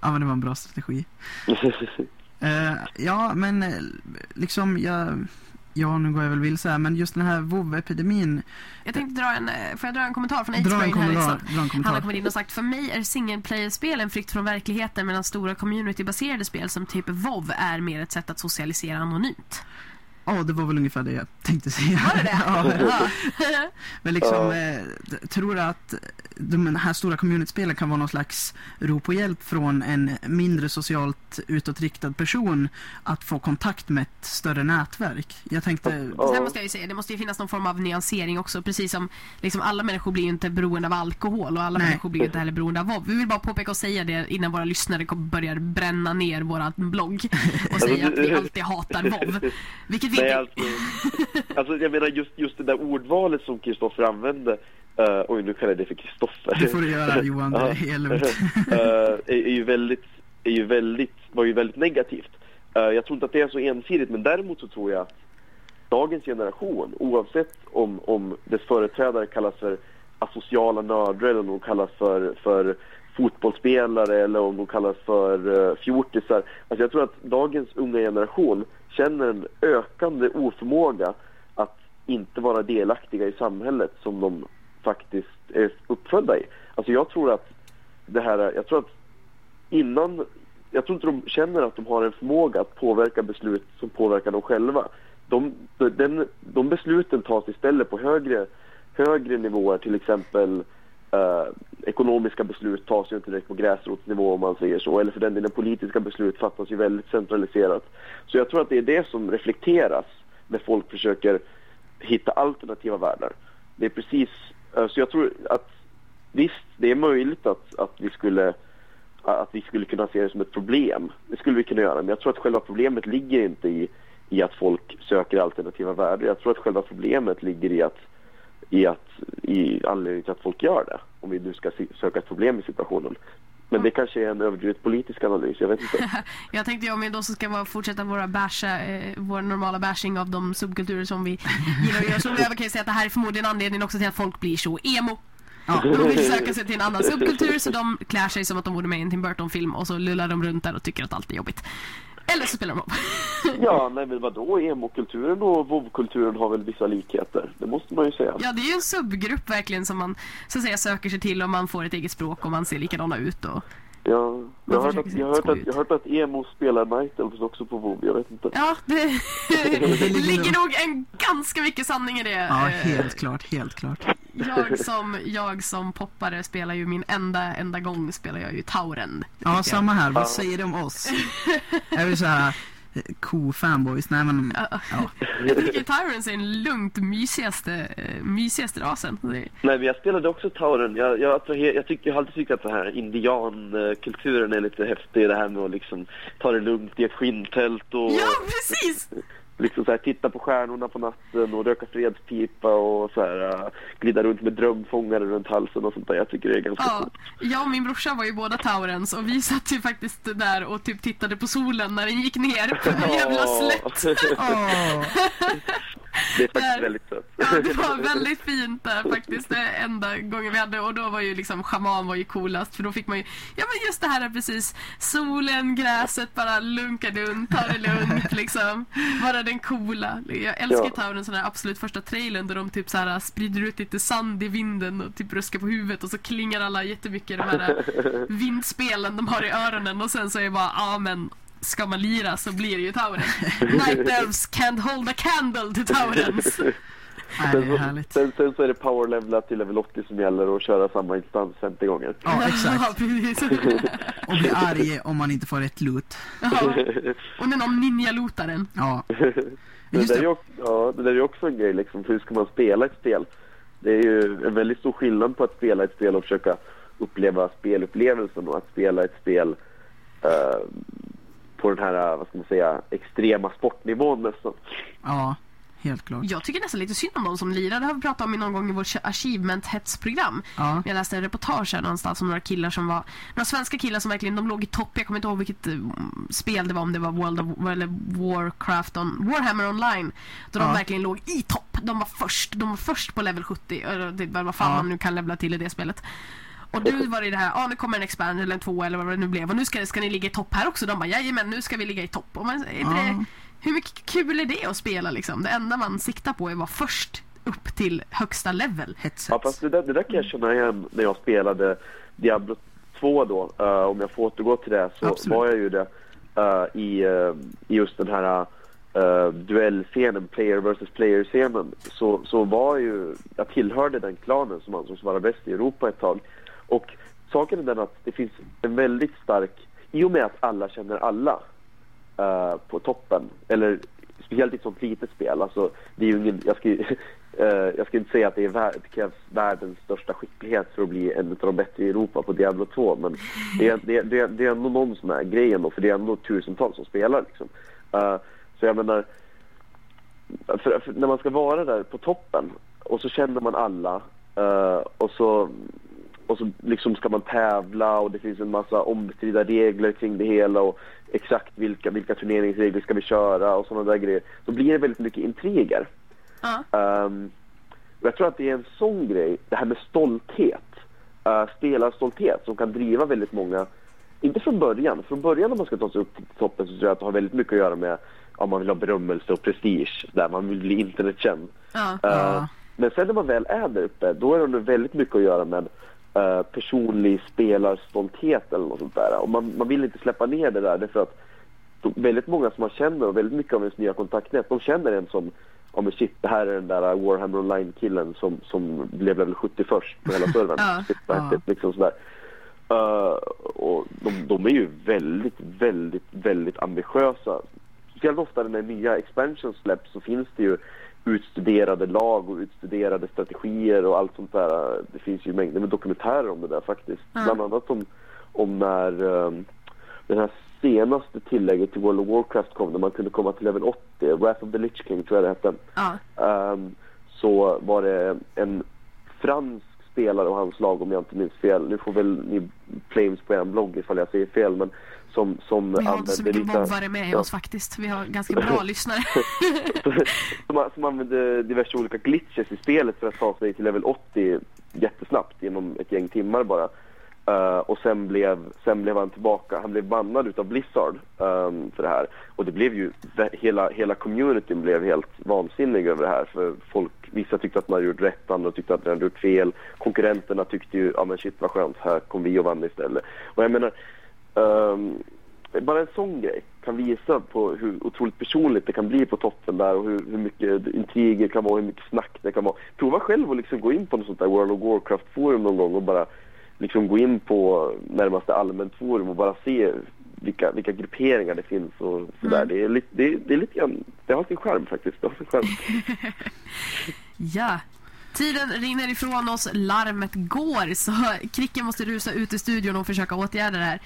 ja, men det var en bra strategi. Eh, ja, men eh, liksom jag... Ja, nu går jag väl vilse här, men just den här WoW-epidemin. Jag tänkte dra en, eh, får jag dra en kommentar från H-Brain här liksom? Han har kommit in och sagt för mig är single player-spel en flykt från verkligheten medan stora community-baserade spel som typ WoW är mer ett sätt att socialisera anonymt. Ja, det var väl ungefär det jag tänkte säga. Var det det? ja. Ja. Men liksom, Ja. eh, tror du att de här stora communityspelen kan vara någon slags rop på hjälp från en mindre socialt utåtriktad person att få kontakt med ett större nätverk? Jag tänkte... Ja. Sen måste jag ju säga, det måste ju finnas någon form av nyansering också. Precis som liksom alla människor blir ju inte beroende av alkohol och alla Nej. människor blir ju inte heller beroende av WoW. Vi vill bara påpeka och säga det innan våra lyssnare kommer- börjar bränna ner våran blogg och säga att vi alltid hatar WoW. Vilket inte... alltså, alltså jag menar just, just det där ordvalet som Kristoffer använde. Uh, oj, nu kallar jag det för Kristoffer. Det får du göra Johan, det är lugnt. Eh, är, är ju väldigt, är ju väldigt, var ju väldigt negativt. Eh, jag tror inte att det är så ensidigt, men däremot så tror jag att dagens generation, oavsett om, om dess företrädare kallas för asociala nördar eller om de kallas för, för fotbollsspelare eller om de kallas för uh, fjortisar. Alltså jag tror att dagens unga generation känner en ökande oförmåga att inte vara delaktiga i samhället som de faktiskt är uppfödda i. Alltså jag tror att det här, jag tror att innan, jag tror inte de känner att de har en förmåga att påverka beslut som påverkar dem själva. De, den, de besluten tas istället på högre, högre nivåer, till exempel eh, ekonomiska beslut tas ju inte direkt på gräsrotsnivå om man säger så, eller för den delen politiska beslut fattas ju väldigt centraliserat. Så jag tror att det är det som reflekteras när folk försöker hitta alternativa världar. Det är precis, eh, så jag tror att visst, det är möjligt att, att vi skulle att vi skulle kunna se det som ett problem. Det skulle vi kunna göra, men jag tror att själva problemet ligger inte i, i att folk söker alternativa världar. Jag tror att själva problemet ligger i att i att i anledning till att folk gör det. Om vi nu ska söka ett problem i situationen. Men det kanske är en överdrivet politisk analys, jag vet inte. Jag tänkte om vi då ska bara fortsätta våra basha, eh, vår normala bashing av de subkulturer som vi gillar att göra. Så jag kan ju säga att det här är förmodligen anledningen också till att folk blir så emo. Ja. De vill söka sig till en annan subkultur så de klär sig som att de vore med i en Tim Burton-film och så lullar de runt där och tycker att allt är jobbigt. Eller så spelar de upp. Ja, nej men vadå, emo-kulturen och vov-kulturen har väl vissa likheter. Det måste man ju säga. Ja, det är ju en subgrupp verkligen som man så att säga söker sig till och man får ett eget språk och man ser likadana ut och jag har att, se jag har hört att, ut. jag har hört att emo spelar Night Elves också på WoW, jag vet inte. Ja, det, ligger ligger nog en ganska mycket sanning i det. Ja, Eh, helt klart, helt klart. Jag som, jag som poppare spelar ju min enda, enda gång spelar jag ju Tauren. Ja, samma här. Vad säger de om oss? Är vi så här ko-fanboys? Nej men, Ja. ja. Jag tycker Tyrants är den lugnt mysigaste, eh, mysigaste rasen. Nej, men jag spelade också Tauren. Jag, jag, attraher- jag, tycker, jag har alltid tyckt att den här indiankulturen är lite häftig. Det här med att liksom ta det lugnt i ett skinntält och Ja, precis! Liksom så här, titta på stjärnorna på natten och röka fredspipa och så här, äh, glida runt med drömfångare runt halsen och sånt där. Jag tycker det är ganska Ja, coolt. jag och min brorsa var ju båda Taurens och vi satt ju faktiskt där och typ tittade på solen när den gick ner på en jävla slätt. Det är faktiskt väldigt sött. Ja, det var väldigt fint där faktiskt. Det enda gången vi hade och då var ju liksom schaman var ju coolast för då fick man ju, ja men just det här är precis solen, gräset bara lunkade runt, ta det lugnt liksom. Vara den coola. Jag älskar Ja. Tauren sån här absolut första trailern där de typ så här sprider ut lite sand i vinden och typ ruskar på huvudet och så klingar alla jättemycket de här vindspelen de har i öronen och sen så är det bara, ja men ska man lira så blir det ju Tauren. Night Elves can't hold a candle to Taurens. nej, det Sen, är så- härligt. sen, sen så är det power levela till level 80 som gäller och köra samma instans 50 gånger. Ja, exakt. Och bli arg om man inte får rätt loot. Ja. Och när någon ninja-lotar den. Ja, Det där, är ju ja, det där är ju också en grej, liksom, hur ska man spela ett spel? Det är ju en väldigt stor skillnad på att spela ett spel och försöka uppleva spelupplevelsen och att spela ett spel eh, på den här, vad ska man säga, extrema sportnivån nästan. Ja, helt klart. Jag tycker nästan lite synd om de som lirar. Det har vi pratat om i någon gång i vårt achievement-hetsprogram. Ja, Jag läste en reportage här någonstans om några killar som var Några svenska killar som verkligen, de låg i topp Jag kommer inte ihåg vilket eh, spel det var Om det var World of, eller Warcraft on, Warhammer online Då de Ja. verkligen låg i topp De var först, de var först på level 70 eller vad fan Ja. man nu kan levla till i det spelet och nu var det det här, ja ah, nu kommer en expand eller en två eller vad det nu blev och nu ska, ska ni ligga i topp här också. De bara, jajamän nu ska vi ligga i topp. Och man, är inte Ja. det, hur mycket kul är det att spela liksom? Det enda man siktar på är att vara först upp till högsta level. hets, Ja, fast det där, det där kan jag känna igen när jag spelade Diablo 2 då. Eh, om jag får återgå till det så Absolut. var jag ju det eh, i, i just den här uh, duellscenen, player versus player-scenen. Så, så var ju, jag tillhörde den klanen som ansågs vara bäst i Europa ett tag. Och saken är den att det finns en väldigt stark, i och med att alla känner alla uh, på toppen, eller speciellt i ett sånt litet spel, alltså det är ju ingen, jag ska, uh, jag ska inte säga att det, är, vär- det krävs världens största skicklighet för att bli en av de bättre i Europa på Diablo 2, men det är, det, det, det är ändå någon som är grejen då, för det är ändå tusentals som spelar liksom. Uh, så jag menar, för, för när man ska vara där på toppen och så känner man alla Uh, och så och så liksom ska man tävla och det finns en massa ombestridda regler kring det hela och exakt vilka, vilka turneringsregler ska vi köra och sådana där grejer. Då blir det väldigt mycket intriger. Ja. Ehm, och jag tror att det är en sån grej, det här med stolthet, uh, spelarstolthet som kan driva väldigt många, inte från början, från början när man ska ta sig upp till toppen så tror jag att det har väldigt mycket att göra med om man vill ha berömmelse och prestige, där man vill bli internetkänd. Ja. Ja. Men sen när man väl är där uppe, då är det väldigt mycket att göra med eh, personlig spelarstolthet eller något sånt där. Och man, man vill inte släppa ner det där därför att väldigt många som man känner och väldigt mycket av ens nya kontaktnät, de känner en som Ja men shit, det här är den där Warhammer Online-killen som, som blev level 70 först på hela servern. Ja, Shit, ja. liksom sådär. Eh, och de, de är ju väldigt, väldigt, väldigt ambitiösa. Speciellt ofta när nya expansions släpps så finns det ju utstuderade lag och utstuderade strategier och allt sånt där. Det finns ju mängder med dokumentärer om det där faktiskt. Ja. Bland annat om, om när um, den här senaste tillägget till World of Warcraft kom, när man kunde komma till level 80, Wrath of the Lich King tror jag det hette. Ja. Ehm, så var det en fransk spelare och hans lag om jag inte minns fel. Nu får väl ni claims på er blogg ifall jag säger fel men som, som Vi har inte så mycket vissa- bobbare med Ja. oss faktiskt. Vi har ganska bra lyssnare. som, som använde diverse olika glitches i spelet för att ta sig till level 80 jättesnabbt genom ett gäng timmar bara. Eh, och sen blev, sen blev han tillbaka, han blev bannad utav Blizzard ehm, för det här. Och det blev ju, hela, hela communityn blev helt vansinnig över det här. För folk, vissa tyckte att man hade gjort rätt, andra tyckte att man hade gjort fel. Konkurrenterna tyckte ju, ja men shit vad skönt, här kom vi och vann istället. Och jag menar, ehm, bara en sån grej kan visa på hur otroligt personligt det kan bli på toppen där och hur, hur mycket intriger kan vara, hur mycket snack det kan vara. Prova själv att liksom gå in på något sånt där World of Warcraft-forum någon gång och bara liksom gå in på närmaste allmänt forum och bara se vilka, vilka grupperingar det finns och sådär. Mm. Det, är lite, det, är- det är lite grann, det har sin charm faktiskt. Det har sin charm. Ja. Tiden rinner ifrån oss, larmet går, så Kricken måste rusa ut i studion och försöka åtgärda det här.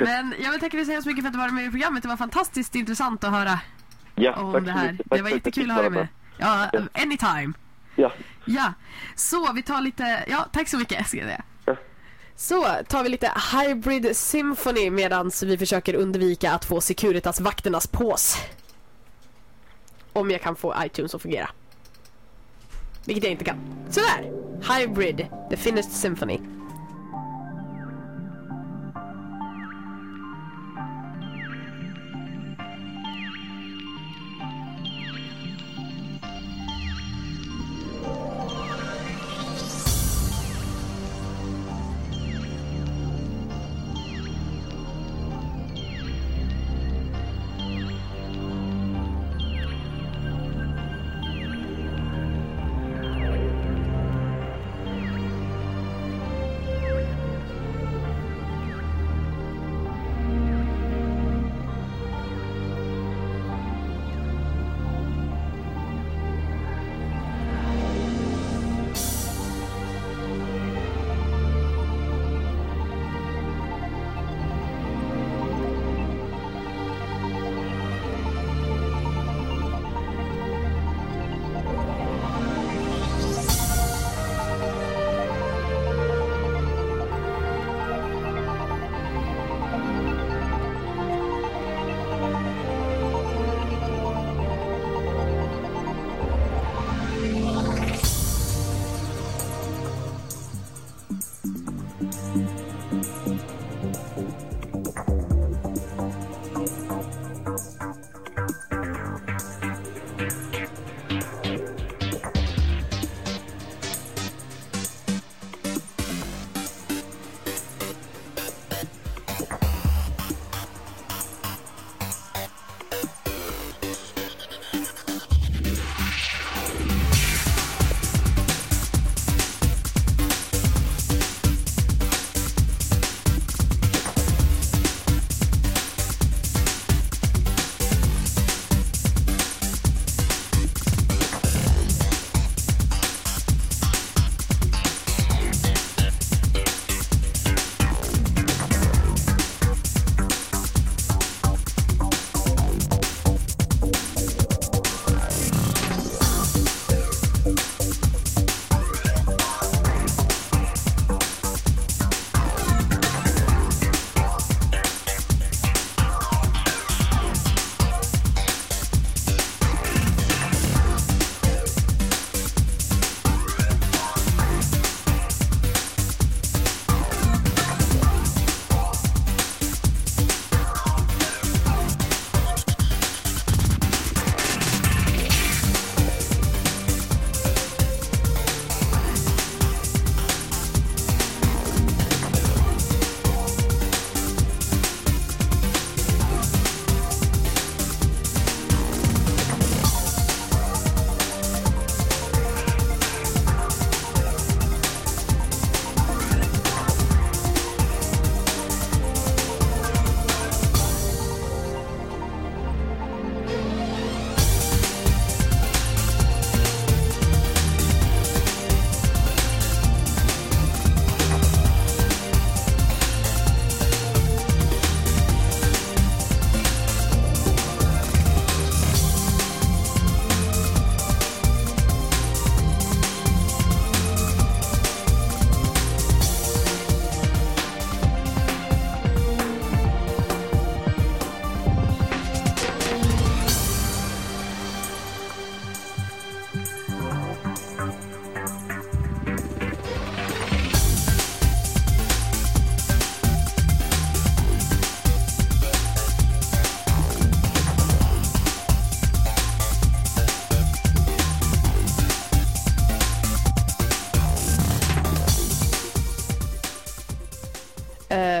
Men jag vill tacka dig så hemskt mycket för att du var med i programmet. Det var fantastiskt intressant att höra Ja, om det här. Det var jättekul att ha dig med. Ja, anytime. Ja. Ja, så vi tar lite, ja tack så mycket ska jag. Så tar vi lite Hybrid Symphony medan vi försöker undvika att få Securitas-vakternas pås. Om jag kan få iTunes att fungera. Vilket jag inte kan. Sådär! Hybrid, The Finished Symphony.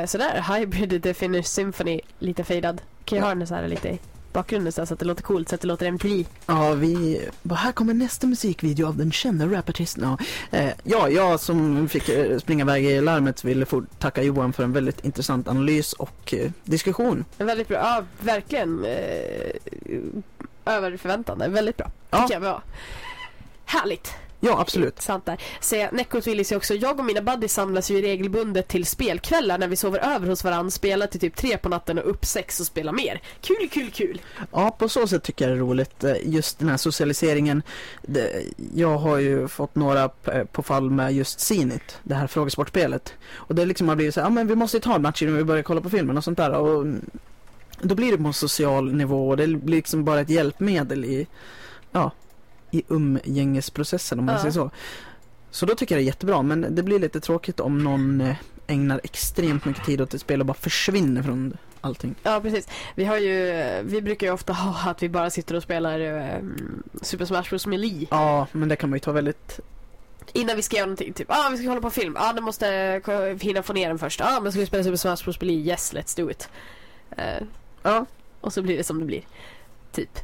Sådär hybrid The Finnish Symphony, lite fejdad. Kan jag ha den så här lite i bakgrunden så, att det låter coolt, så att det låter MTV. Ja, vi... Här kommer nästa musikvideo av den kända rapartisten. Ja, eh, ja, jag som fick eh, springa iväg i larmet vill få tacka Johan för en väldigt intressant analys och eh, diskussion. Väldigt bra, ja verkligen eh, över förväntan. Väldigt bra, Ja. tycker jag var. Härligt. Ja, absolut. Sant där. Så Necrot vill ju också, jag och mina buddies samlas ju regelbundet till spelkvällar när vi sover över hos varandra, spelar till typ tre på natten och upp sex och spelar mer. Kul, kul, kul. Ja, på så sätt tycker jag det är roligt. Eh, Just den här socialiseringen. Jag har ju fått några p- på fall med just Zenit, det här frågesportspelet. Och det liksom har blivit så här, ja men vi måste ju ta en match innan vi börjar kolla på filmen och sånt där. Och mm, då blir det på en social nivå och det blir liksom bara ett hjälpmedel i, ja, i umgängesprocessen om man Ja. säger så. Så då tycker jag det är jättebra, men det blir lite tråkigt om någon eh, ägnar extremt mycket tid åt ett spel och bara försvinner från allting. Ja, precis. Vi har ju, vi brukar ju ofta ha att vi bara sitter och spelar eh, Super Smash Bros. Melee Ja, men det kan man ju ta väldigt innan vi ska göra någonting. Typ, ah, vi ska hålla på film. Ja, ah, då måste jag hinna få ner den först. Ja, ah, men ska vi spela Super Smash Bros. Melee? Yes, let's do it. Eh, Ja, och så blir det som det blir. Typ.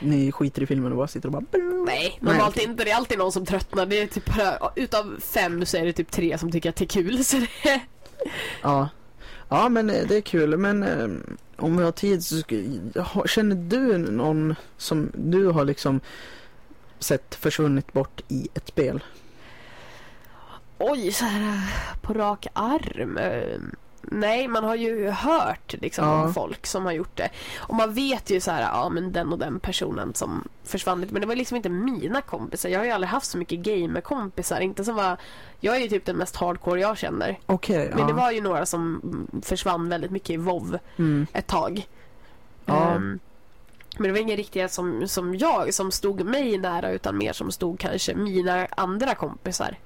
Ni skiter i filmen och bara sitter och bara Nej, normalt okej. inte. Det är alltid någon som tröttnar. Det är typ bara, utav fem så är det typ tre som tycker att det är kul. Så det, Ja. Ja men eh, det är kul men eh, om vi har tid så känner du någon som du har liksom sett försvunnit bort i ett spel? oj, så här eh, på rak arm. Nej, man har ju hört liksom Ja. om folk som har gjort det. Och man vet ju så här, ja men den och den personen som försvann. Men det var liksom inte mina kompisar. Jag har ju aldrig haft så mycket gamerkompisar. Inte som var, jag är ju typ den mest hardcore jag känner. Okej, Men ja. det var ju några som försvann väldigt mycket i WoW mm. ett tag. Ja. Ehm, men det var inga riktiga som, som jag som stod mig nära utan mer som stod kanske mina andra kompisar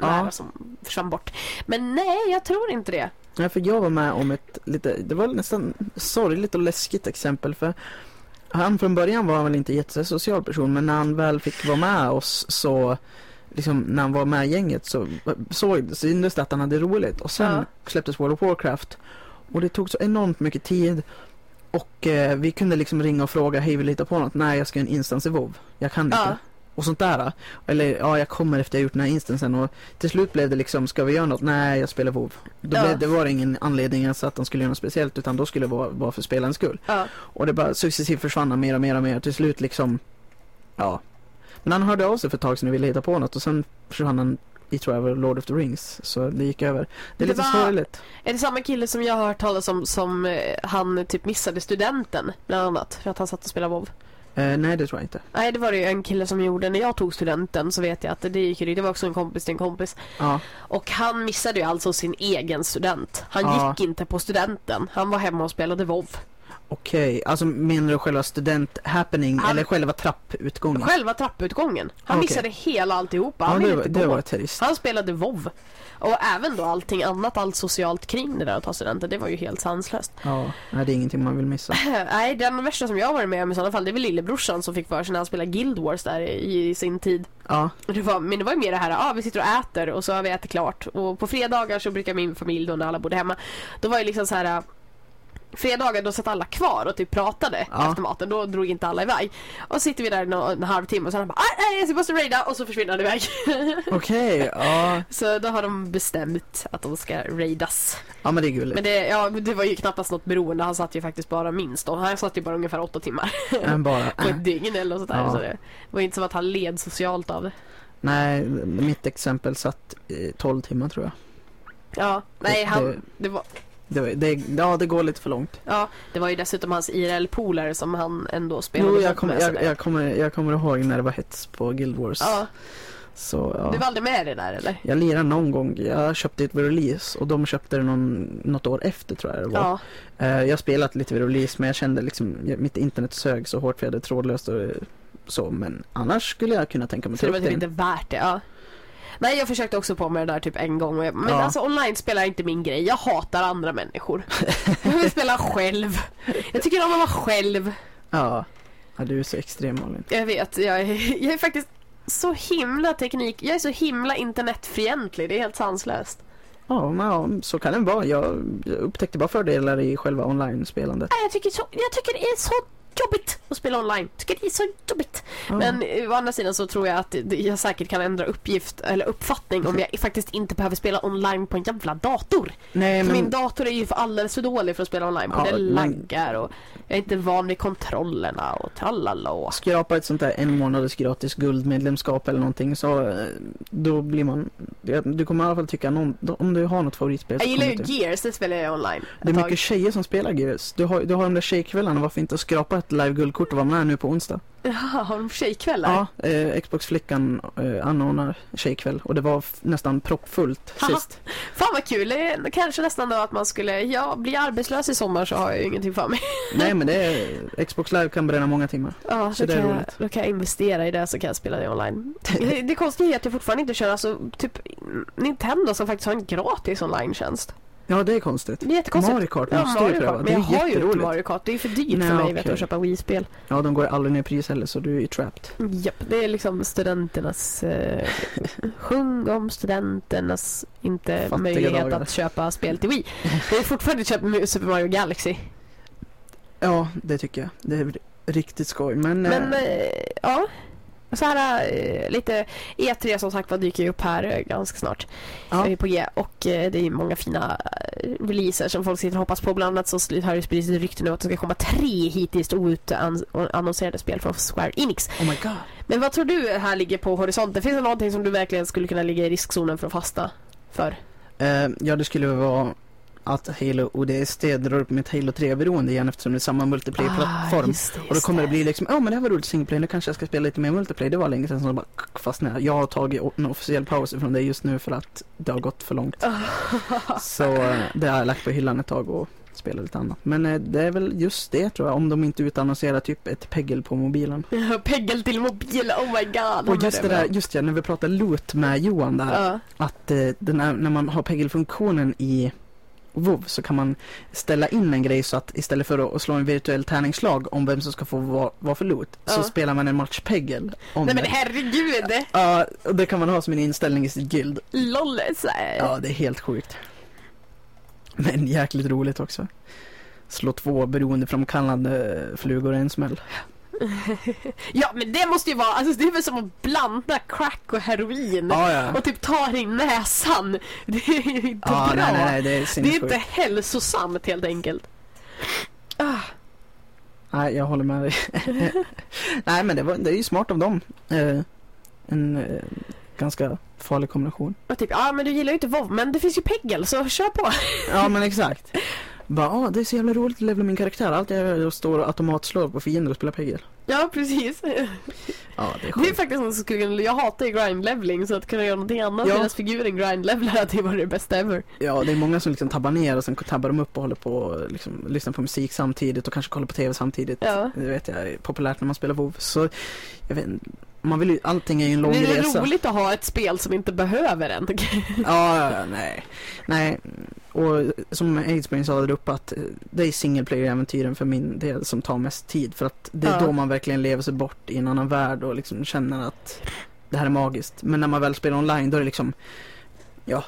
nära som försvann bort. Men nej, jag tror inte det. Ja, för jag var med om ett lite, det var nästan sorgligt och läskigt exempel för han från början var han väl inte jättesocial person men när han väl fick vara med oss så liksom när han var med i gänget så såg syntes det att han hade roligt och sen Ja. släpptes World of Warcraft och det tog så enormt mycket tid och eh, vi kunde liksom ringa och fråga hej vill du hitta på något? Nej jag ska göra en instans i WoW jag kan inte Ja. Och sånt där. Eller ja, jag kommer efter jag gjort den här instansen och till slut blev det liksom, ska vi göra något? Nej, jag spelar WoW. Då Ja. blev, det var ingen anledning ens att de skulle göra något speciellt utan då skulle det vara, vara för spelarens skull. Ja. Och det bara successivt försvann mer och mer och mer till slut liksom, ja. Men han hörde av sig för ett tag sedan och ville hitta på något och sen försvann han i tror jag var Lord of the Rings. Så det gick över. Det är Det lite var- sorgligt. Är det samma kille som jag har hört talas om som eh, han typ missade studenten bland annat för att han satt och spelade WoW? Eh, nej, det tror jag inte. Nej, det var det ju en kille som gjorde när jag tog studenten så vet jag att det gick ju Det var också en kompis till en kompis. Ja, Och han missade ju alltså sin egen student. Han Ja. gick inte på studenten. Han var hemma och spelade WoW. okej. Alltså menar du själva student happening Han- eller själva trapputgången? Själva trapputgången. Han. Okej. missade hela alltihopa. Ja, Han ville det, det var trist. Han spelade WoW. Och även då allting annat, allt socialt kring det där att ta studenten, det var ju helt sanslöst. Ja, nej, det är ingenting man vill missa. Nej, den värsta som jag har varit med om i sådana fall, det är väl lillebrorsan som fick för sig när han spelade Guild Wars där i, i sin tid. Ja, Det var, men det var ju mer det här, ah, vi sitter och äter och så har vi ätit klart. Och på fredagar så brukar min familj då när alla bodde hemma, då var det liksom så här. Fredagar då satt alla kvar och typ pratade Ja. efter maten, då drog inte alla iväg. Och så sitter vi där nå- en halvtimme och sen bara "Ah, nej jag måste raida och så försvinner han iväg. okej. ja. så då har de bestämt att de ska raidas. ja, men det är gulligt. Men det, ja, det var ju knappast något beroende, han satt ju faktiskt bara minst då. Han satt ju bara ungefär åtta timmar Men bara, på ett dygn eller något sånt där. Ja. Så det var inte som att han led socialt av det. nej, mitt exempel satt i 12 timmar tror jag. Ja, nej han, det var, Det, var- det, ja, det går lite för långt. ja, det var ju dessutom hans IRL-polare som han ändå spelade Jo, jag, kommer, med, jag, det- jag, kommer, jag kommer ihåg när det var hets på Guild Wars. Ja, Så, ja. du var aldrig med i det där eller? Jag lirade någon gång, jag köpte ett release och de köpte det någon, något år efter tror jag det var. Ja, Eh, jag har spelat lite vid release men jag kände liksom, mitt internet sög så hårt för jag hade trådlöst och så. Men annars skulle jag kunna tänka mig det ta var upp typ det. inte värt det. Ja. Nej, jag försökte också på med det där typ en gång. Men Ja. alltså online-spel är inte min grej. Jag hatar andra människor. jag vill spela själv. Jag tycker om att vara själv. Ja. ja, du är så extrem Malin. Jag vet, jag är, jag är faktiskt så himla teknik, jag är så himla internetfientlig, det är helt sanslöst. Ja, ja, så kan det vara. Jag upptäckte bara fördelar i själva online-spelandet. Nej, Jag tycker, så, jag tycker det är så jobbigt att spela online. Tycker det är så jobbigt. Ja. Men å andra sidan så tror jag att jag säkert kan ändra uppgift eller uppfattning om jag faktiskt inte behöver spela online på en jävla dator. Nej, men... min dator är ju för alldeles för dålig för att spela online på. Ja, det laggar och jag är inte van vid kontrollerna och tralala och... skrapa ett sånt där en månaders gratis guldmedlemskap eller någonting så eh, då blir man, du kommer i alla fall tycka någon, om du har något favoritspel Jag gillar ju Gears, det spelar jag online. Det är ett tag. mycket tjejer som spelar Gears. Du har, du har de där tjejkvällarna, varför inte skrapa ett live-guldkort och vara med nu på onsdag? Ja, har de tjejkvällar? Ja, eh, Xbox-flickan eh, anordnar tjejkväll och det var nästan proppfullt sist. Fan vad kul, kanske nästan då att man skulle, ja, bli arbetslös i sommar så har jag ju ingenting för mig. Nej men det är, Xbox live kan bränna många timmar. Ja, Så det är jag, roligt. då kan jag investera i det så kan jag spela det online. det, det konstiga är att jag fortfarande inte kör alltså typ Nintendo som faktiskt har en gratis online-tjänst. Ja det är konstigt. Det är jättekonstigt. Mario Kart Ja, måste du Mario pröva. Men jag har ju inte. Mario Kart. Det är för dyrt Nej, för mig vet du, okej. att köpa Wii-spel. Ja de går aldrig ner i pris heller så du är ju trapped. Japp, det är liksom studenternas... Eh, sjung om studenternas inte Fattiga möjlighet dagar. att köpa spel till Wii. Det är fortfarande köpt Super Mario Galaxy. Ja det tycker jag. Det är riktigt skoj men, Men eh, eh, ja. Så här eh, lite E3 som sagt var dyker ju upp här eh, ganska snart. ja. är på G och eh, det är många fina eh, releaser som folk sitter och hoppas på. Bland annat så har det spridits rykten om att det ska komma tre hittills outannonserade spel från Square Enix. Oh my god. Men vad tror du här ligger på horisonten? Finns det någonting som du verkligen skulle kunna ligga i riskzonen för att fasta för? Eh, ja, det skulle vara att Halo ODST drar upp mitt Halo 3-beroende igen eftersom det är samma multiplayer-plattform. Ah, just det, och då kommer det bli liksom, ja men det här var roligt singleplayer, nu kanske jag ska spela lite mer multiplayer. Det var länge sedan som bara fastnade. Jag har tagit en officiell paus från det just nu för att det har gått för långt. Så eh, det har jag lagt på hyllan ett tag och spelat lite annat. Men eh, det är väl just det tror jag, om de inte utannonserar typ ett Peggle på mobilen. Peggel till mobil, oh my god. Och just det där, just ja, när vi pratade loot med Johan där. Ja. att eh, här, när man har Peggle-funktionen i WoW så kan man ställa in en grej så att istället för att slå en virtuell tärningsslag om vem som ska få vara vad för loot så Ja. spelar man en match Peggle. Om Nej men herregud! Ja, och det kan man ha som en inställning i sitt guild. LOL! Så. Ja, det är helt sjukt. Men jäkligt roligt också. Slå två beroendeframkallande flugor i en smäll. Ja men det måste ju vara, alltså det är väl som att blanda crack och heroin Ja, ja. och typ ta det i näsan. Det är ju inte Ja, bra. nej, nej, det är det är inte hälsosamt helt enkelt. Ah, Nej, jag håller med dig. Nej, men det, var, det är ju smart av dem. Eh, en eh, ganska farlig kombination. typ, ja men du gillar ju inte WoW men det finns ju Peggel så kör på. Ja, men exakt. Bara, ah, det är så jävla roligt att levla min karaktär. Allt jag gör är att stå och automatslå på fiender och spela Peggle. Ja precis. Ja, det är Det är faktiskt något som skulle kunna, jag hatar ju grind leveling så att kunna göra någonting annat Ja. medan figuren grind levelar det var det bästa ever. Ja, det är många som liksom tabbar ner och sen tabbar de upp och håller på och liksom, lyssnar på musik samtidigt och kanske kollar på TV samtidigt. Ja. Det vet jag är populärt när man spelar WoW. Så, jag vet inte, man vill ju, allting är ju en lång Det är resa. roligt att ha ett spel som inte behöver en. Ja, nej. Nej, och som Aidsbrain sa där uppe att eh, det är single player-äventyren för min del som tar mest tid. För att det är Ja. då man verkligen lever sig bort i en annan värld och liksom känner att det här är magiskt. Men när man väl spelar online då är det liksom, ja,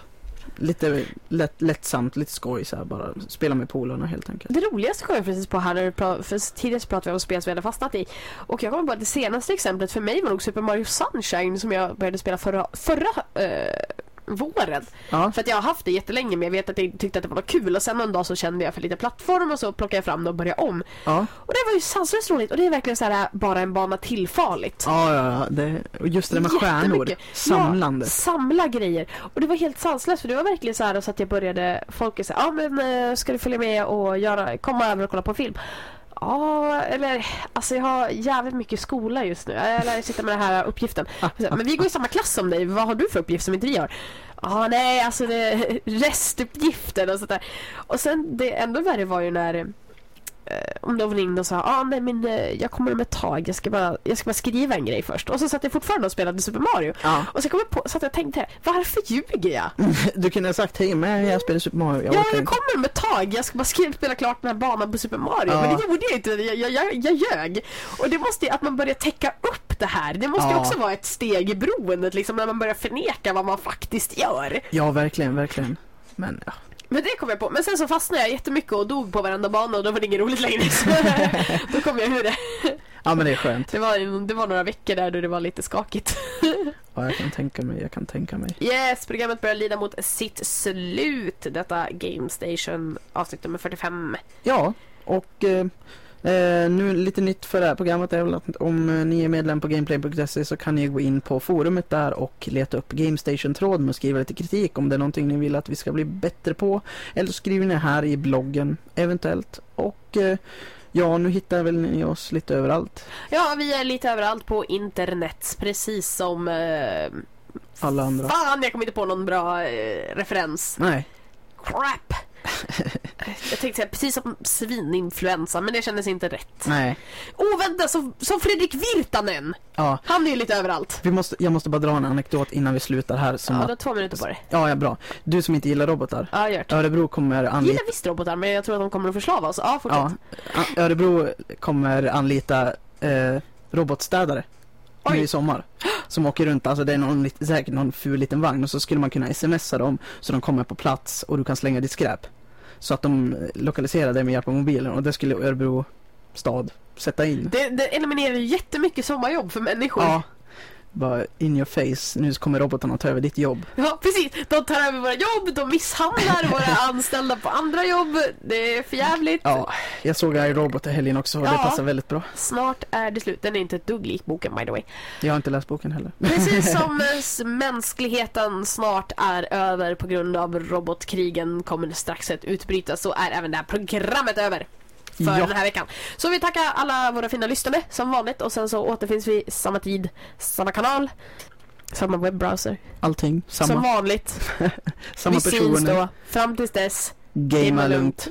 lite lätt, lättsamt, lite skoj så här, bara spela med polarna helt enkelt. Det roligaste kom jag precis på här när du för tidigare pratade vi om spel som vi hade fastnat i. Och jag kommer på att det senaste exemplet för mig var nog Super Mario Sunshine som jag började spela förra, förra eh, våren. Ja, För att jag har haft det jättelänge men jag vet att jag tyckte att det var kul och sen en dag så kände jag för lite plattform och så plockade jag fram det och började om. ja, Och det var ju sanslöst roligt och det är verkligen så här bara en bana tillfarligt. ja, ja, ja det, och just det med stjärnor, samlande. Ja, samla grejer. Och det var helt sanslöst för det var verkligen så här så att jag började, folk sa ja men eh, ska du följa med och göra, komma över och kolla på film? Ja, eller alltså jag har jävligt mycket skola just nu. Jag lär sitta med den här uppgiften. Men vi går i samma klass som dig. Vad har du för uppgift som inte vi har? Ja, nej, alltså det är restuppgifter och sånt där. Och sen det ändå värre var ju när om de ringde och sa ah, nej men eh, jag kommer om ett tag, jag ska, bara, jag ska bara skriva en grej först. Och så satt jag fortfarande och spelade Super Mario. Ja, Och så kom jag på, så att jag tänkte, varför ljuger jag? du kunde ha sagt hej men jag spelar Super Mario, jag ja, jag kommer om ett tag, jag ska bara skriva, spela klart den här banan på Super Mario. Ja. Men det gjorde jag inte, jag, jag, jag, jag ljög. Och det måste att man börjar täcka upp det här, det måste ju Ja. också vara ett steg i beroendet liksom, när man börjar förneka vad man faktiskt gör. Ja, verkligen, verkligen. men ja. Men det kom jag på. Men sen så fastnade jag jättemycket och dog på varenda bana och då var det inget roligt längre. Så då kom jag ur det. ja, men det är skönt. Det var, det var några veckor där då det var lite skakigt. Ja, jag kan tänka mig, jag kan tänka mig. Yes, programmet börjar lida mot sitt slut. Detta Game Station avsnitt nummer 45. Ja, och eh, eh, nu lite nytt för det här programmet är väl att om eh, ni är medlem på gameplay.se så kan ni gå in på forumet där och leta upp GameStation-tråden och skriva lite kritik om det är någonting ni vill att vi ska bli bättre på. Eller så skriver ni här i bloggen eventuellt. Och eh, ja, nu hittar väl ni oss lite överallt. Ja, vi är lite överallt på internet, precis som... Eh, Alla andra. Fan, jag kom inte på någon bra eh, referens. Nej, Crap! jag tänkte säga precis som svininfluensa, men det kändes inte rätt. nej. Oh, vänta, som, som Fredrik Virtanen! Ja, Han är ju lite överallt. vi måste, jag måste bara dra en anekdot innan vi slutar här. Som Ja, att, du har två minuter på dig. ja, ja, bra. Du som inte gillar robotar. Ja, gör det. Örebro kommer Jag anlita gillar visst robotar, men jag tror att de kommer att förslava oss. Ja, fortsätt. Ja, Örebro kommer anlita eh, robotstädare nu Oj. i sommar. Som åker runt, alltså det är någon, säkert någon ful liten vagn och så skulle man kunna smsa dem så de kommer på plats och du kan slänga ditt skräp. Så att de eh, lokaliserar det med hjälp av mobilen och det skulle Örebro stad sätta in. Det, det eliminerar ju jättemycket sommarjobb för människor. Ja. Bara in your face, nu kommer robotarna ta över ditt jobb. Ja, precis. De tar över våra jobb, de misshandlar våra anställda på andra jobb. Det är för jävligt. Ja, jag såg i Robot i helgen också och det Ja. passar väldigt bra. Snart är det slut. Den är inte ett dugg lik boken by the way. Jag har inte läst boken heller. Precis som mänskligheten snart är över på grund av robotkrigen kommer strax att utbryta så är även det här programmet över. För Ja. den här veckan. Så vi tackar alla våra fina lyssnare som vanligt och sen så återfinns vi samma tid, samma kanal, samma webbrowser. Allting, samma, Som vanligt. samma vi syns personer. då. Fram tills dess. Gamea lugnt.